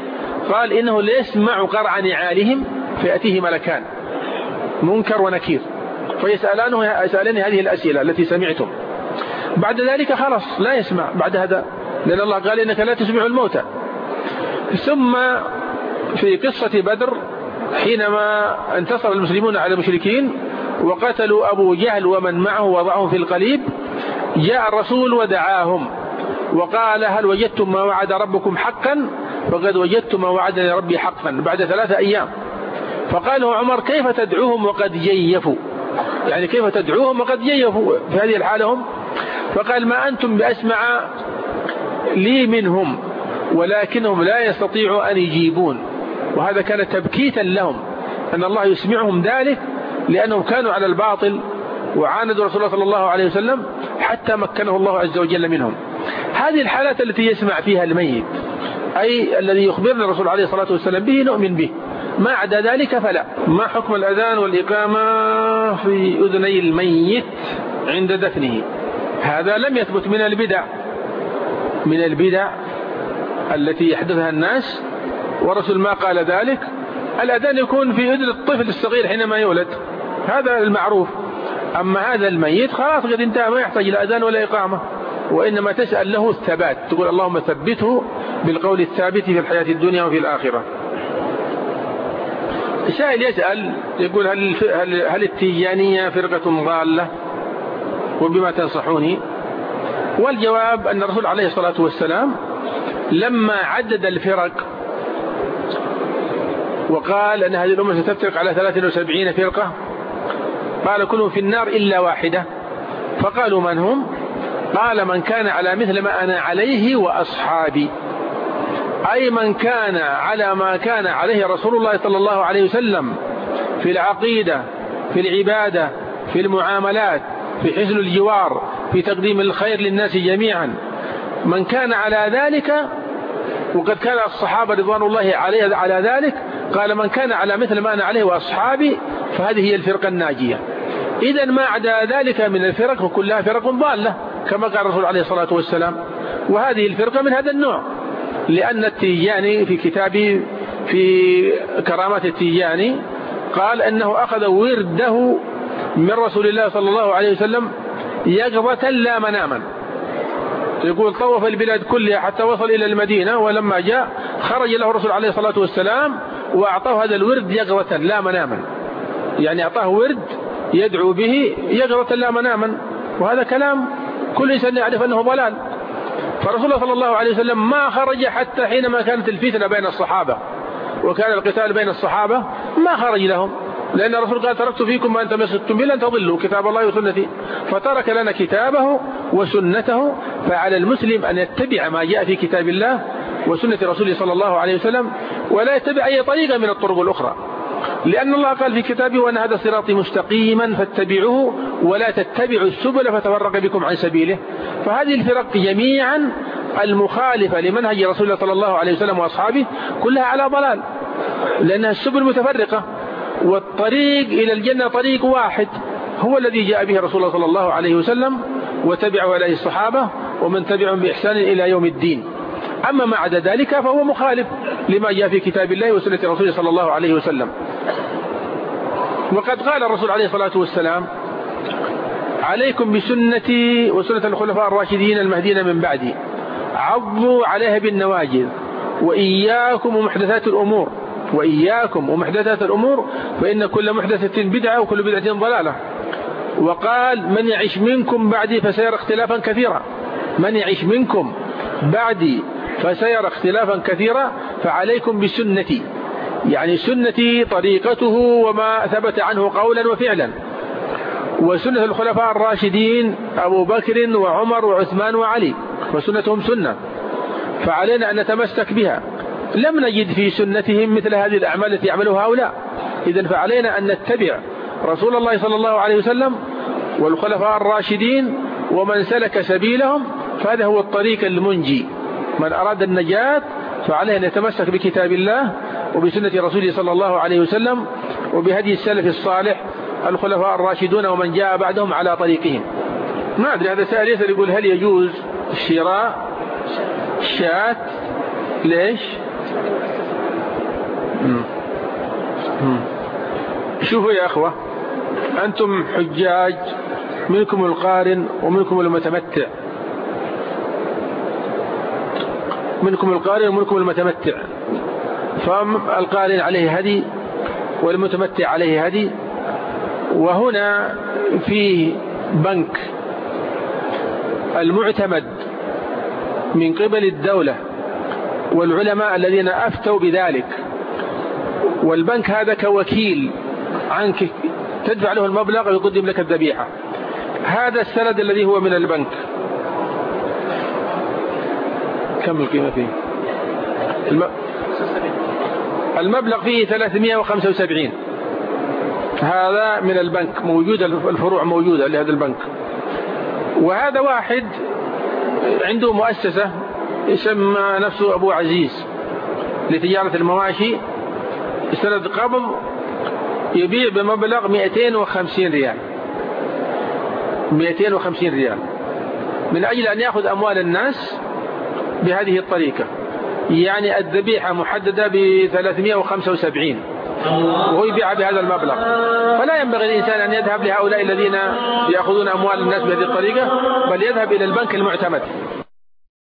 قال إنه لا يسمع قرع نعالهم فيأتيه ملكان منكر ونكير. فيسألانه يسألني هذه الأسئلة التي سمعتم. بعد ذلك خلاص لا يسمع بعد هذا لأن الله قال إنك لا تسمع الموتى. ثم في قصة بدر حينما انتصر المسلمون على المشركين وقتلوا أبو جهل ومن معه وضعهم في القليب جاء الرسول ودعاهم وقال هل وجدتم ما وعد ربكم حقا؟ فقد وجدت ما وعدني ربي حقا بعد ثلاثة أيام. فقال له عمر كيف تدعوهم وقد جيفوا؟ يعني كيف تدعوهم وقد جيفوا؟ في هذه الحالة هم؟ فقال ما أنتم بأسمع لي منهم ولكنهم لا يستطيعوا أن يجيبون. وهذا كان تبكيتا لهم أن الله يسمعهم ذلك لأنهم كانوا على الباطل وعاندوا رسول الله صلى الله عليه وسلم حتى مكنه الله عز وجل منهم. هذه الحالات التي يسمع فيها الميت أي الذي يخبرنا الرسول عليه الصلاة والسلام به نؤمن به. ما عدا ذلك فلا. ما حكم الأذان والإقامة في أذني الميت عند دفنه؟ هذا لم يثبت من البدع. من البدع التي يحدثها الناس ورسول ما قال ذلك؟ الأذان يكون في أذن الطفل الصغير حينما يولد. هذا المعروف. أما هذا الميت خلاص قد انتهى ما يحتاج إلى أذان ولا إقامة. وإنما تسأل له الثبات تقول اللهم ثبته بالقول الثابت في الحياة الدنيا وفي الآخرة. سائل يسأل يقول هل, هل, هل التيجانية فرقة ضالة؟ وبما تنصحوني. والجواب أن الرسول عليه الصلاة والسلام لما عدد الفرق وقال أن هذه الأمة ستفترق على 73 فرقة قال كلهم في النار إلا واحدة. فقالوا من هم؟ قال من كان على مثل ما أنا عليه وأصحابي. أي من كان على ما كان عليه رسول الله صلى الله عليه وسلم في العقيدة في العبادة في المعاملات في حسن الجوار في تقديم الخير للناس جميعا. من كان على ذلك وقد كان الصحابة رضوان الله عليه على ذلك قال من كان على مثل ما أنا عليه وأصحابي فهذه هي الفرقة الناجية. إذا ما عدا ذلك من الفرق فكلها فرق ضالة كما قال الرسول عليه الصلاة والسلام. وهذه الفرقة من هذا النوع لأن التيجاني في كتابه في كرامات التيجاني قال أنه أخذ ورده من رسول الله صلى الله عليه وسلم يقظة لا مناما. يقول طوف البلاد كلها حتى وصل إلى المدينة ولما جاء خرج له الرسول عليه الصلاة والسلام وأعطاه هذا الورد يقظة لا مناما. يعني أعطاه ورد يدعو به يقظة لا مناما وهذا كلام كل إنسان يعرف أنه ضلال. فرسول الله صلى الله عليه وسلم ما خرج حتى حينما كانت الفتنة بين الصحابة وكان القتال بين الصحابة ما خرج لهم. لأن الرسول قال تركت فيكم ما أنت مسكتم به لن تضلوا. كتاب الله وسنتي. فترك لنا كتابه وسنته فعلى المسلم أن يتبع ما جاء في كتاب الله وسنة رسوله صلى الله عليه وسلم ولا يتبع أي طريقة من الطرق الأخرى. لأن الله قال في كتابه وأن هذا صراطي مستقيما فاتبعوه ولا تتبعوا السبل فتفرق بكم عن سبيله. فهذه الفرق جميعا المخالفة لمنهج رسول الله صلى الله عليه وسلم وأصحابه كلها على ضلال لأنها السبل متفرقة والطريق إلى الجنة طريق واحد هو الذي جاء به رسول الله صلى الله عليه وسلم وتبعه عليه الصحابة ومن تبعهم بإحسان إلى يوم الدين. أما ما عدا ذلك فهو مخالف لما جاء في كتاب الله وسنة رسوله صلى الله عليه وسلم. وقد قال الرسول عليه الصلاة والسلام عليكم بسنتي وسنة الخلفاء الراشدين المهديين من بعدي. عضوا عليها بالنواجذ وإياكم ومحدثات الأمور وإياكم ومحدثات الأمور فإن كل محدثة بدعة وكل بدعة ضلالة. وقال من يعيش منكم بعدي فسيرى اختلافا كثيرا. من يعيش منكم بعدي فسيرى اختلافا كثيرا فعليكم بسنتي. يعني سنتي طريقته وما ثبت عنه قولا وفعلا. وسنة الخلفاء الراشدين أبو بكر وعمر وعثمان وعلي وسنتهم سنة. فعلينا أن نتمسك بها. لم نجد في سنتهم مثل هذه الأعمال التي يعملها هؤلاء. إذا فعلينا أن نتبع رسول الله صلى الله عليه وسلم والخلفاء الراشدين ومن سلك سبيلهم فهذا هو الطريق المنجي. من أراد النجاة فعليه أن يتمسك بكتاب الله وبسنة رسوله صلى الله عليه وسلم وبهدي السلف الصالح الخلفاء الراشدون ومن جاء بعدهم على طريقهم. ما أدري هذا سائل يسأل يقول هل يجوز شراء شاة؟ ليش؟ شوفوا يا أخوة أنتم حجاج منكم القارن ومنكم المتمتع. منكم القارن ومنكم المتمتع. فالقارن عليه هدي والمتمتع عليه هدي. وهنا في بنك المعتمد من قبل الدولة والعلماء الذين أفتوا بذلك. والبنك هذا كوكيل عنك تدفع له المبلغ ويقدم لك الذبيحة. هذا السند الذي هو من البنك. كم القيمة فيه. المبلغ فيه 375 هذا من البنك موجود الفروع موجودة لهذا البنك. وهذا واحد عنده مؤسسة يسمى نفسه أبو عزيز لتجارة المواشي. سند قبض يبيع بمبلغ 250 ريال. 250 ريال. من أجل أن يأخذ أموال الناس بهذه الطريقة. يعني الذبيحة محددة ب 375 وهو يبيع بهذا المبلغ. فلا ينبغي الإنسان أن يذهب لهؤلاء الذين يأخذون أموال الناس بهذه الطريقة بل يذهب إلى البنك المعتمد.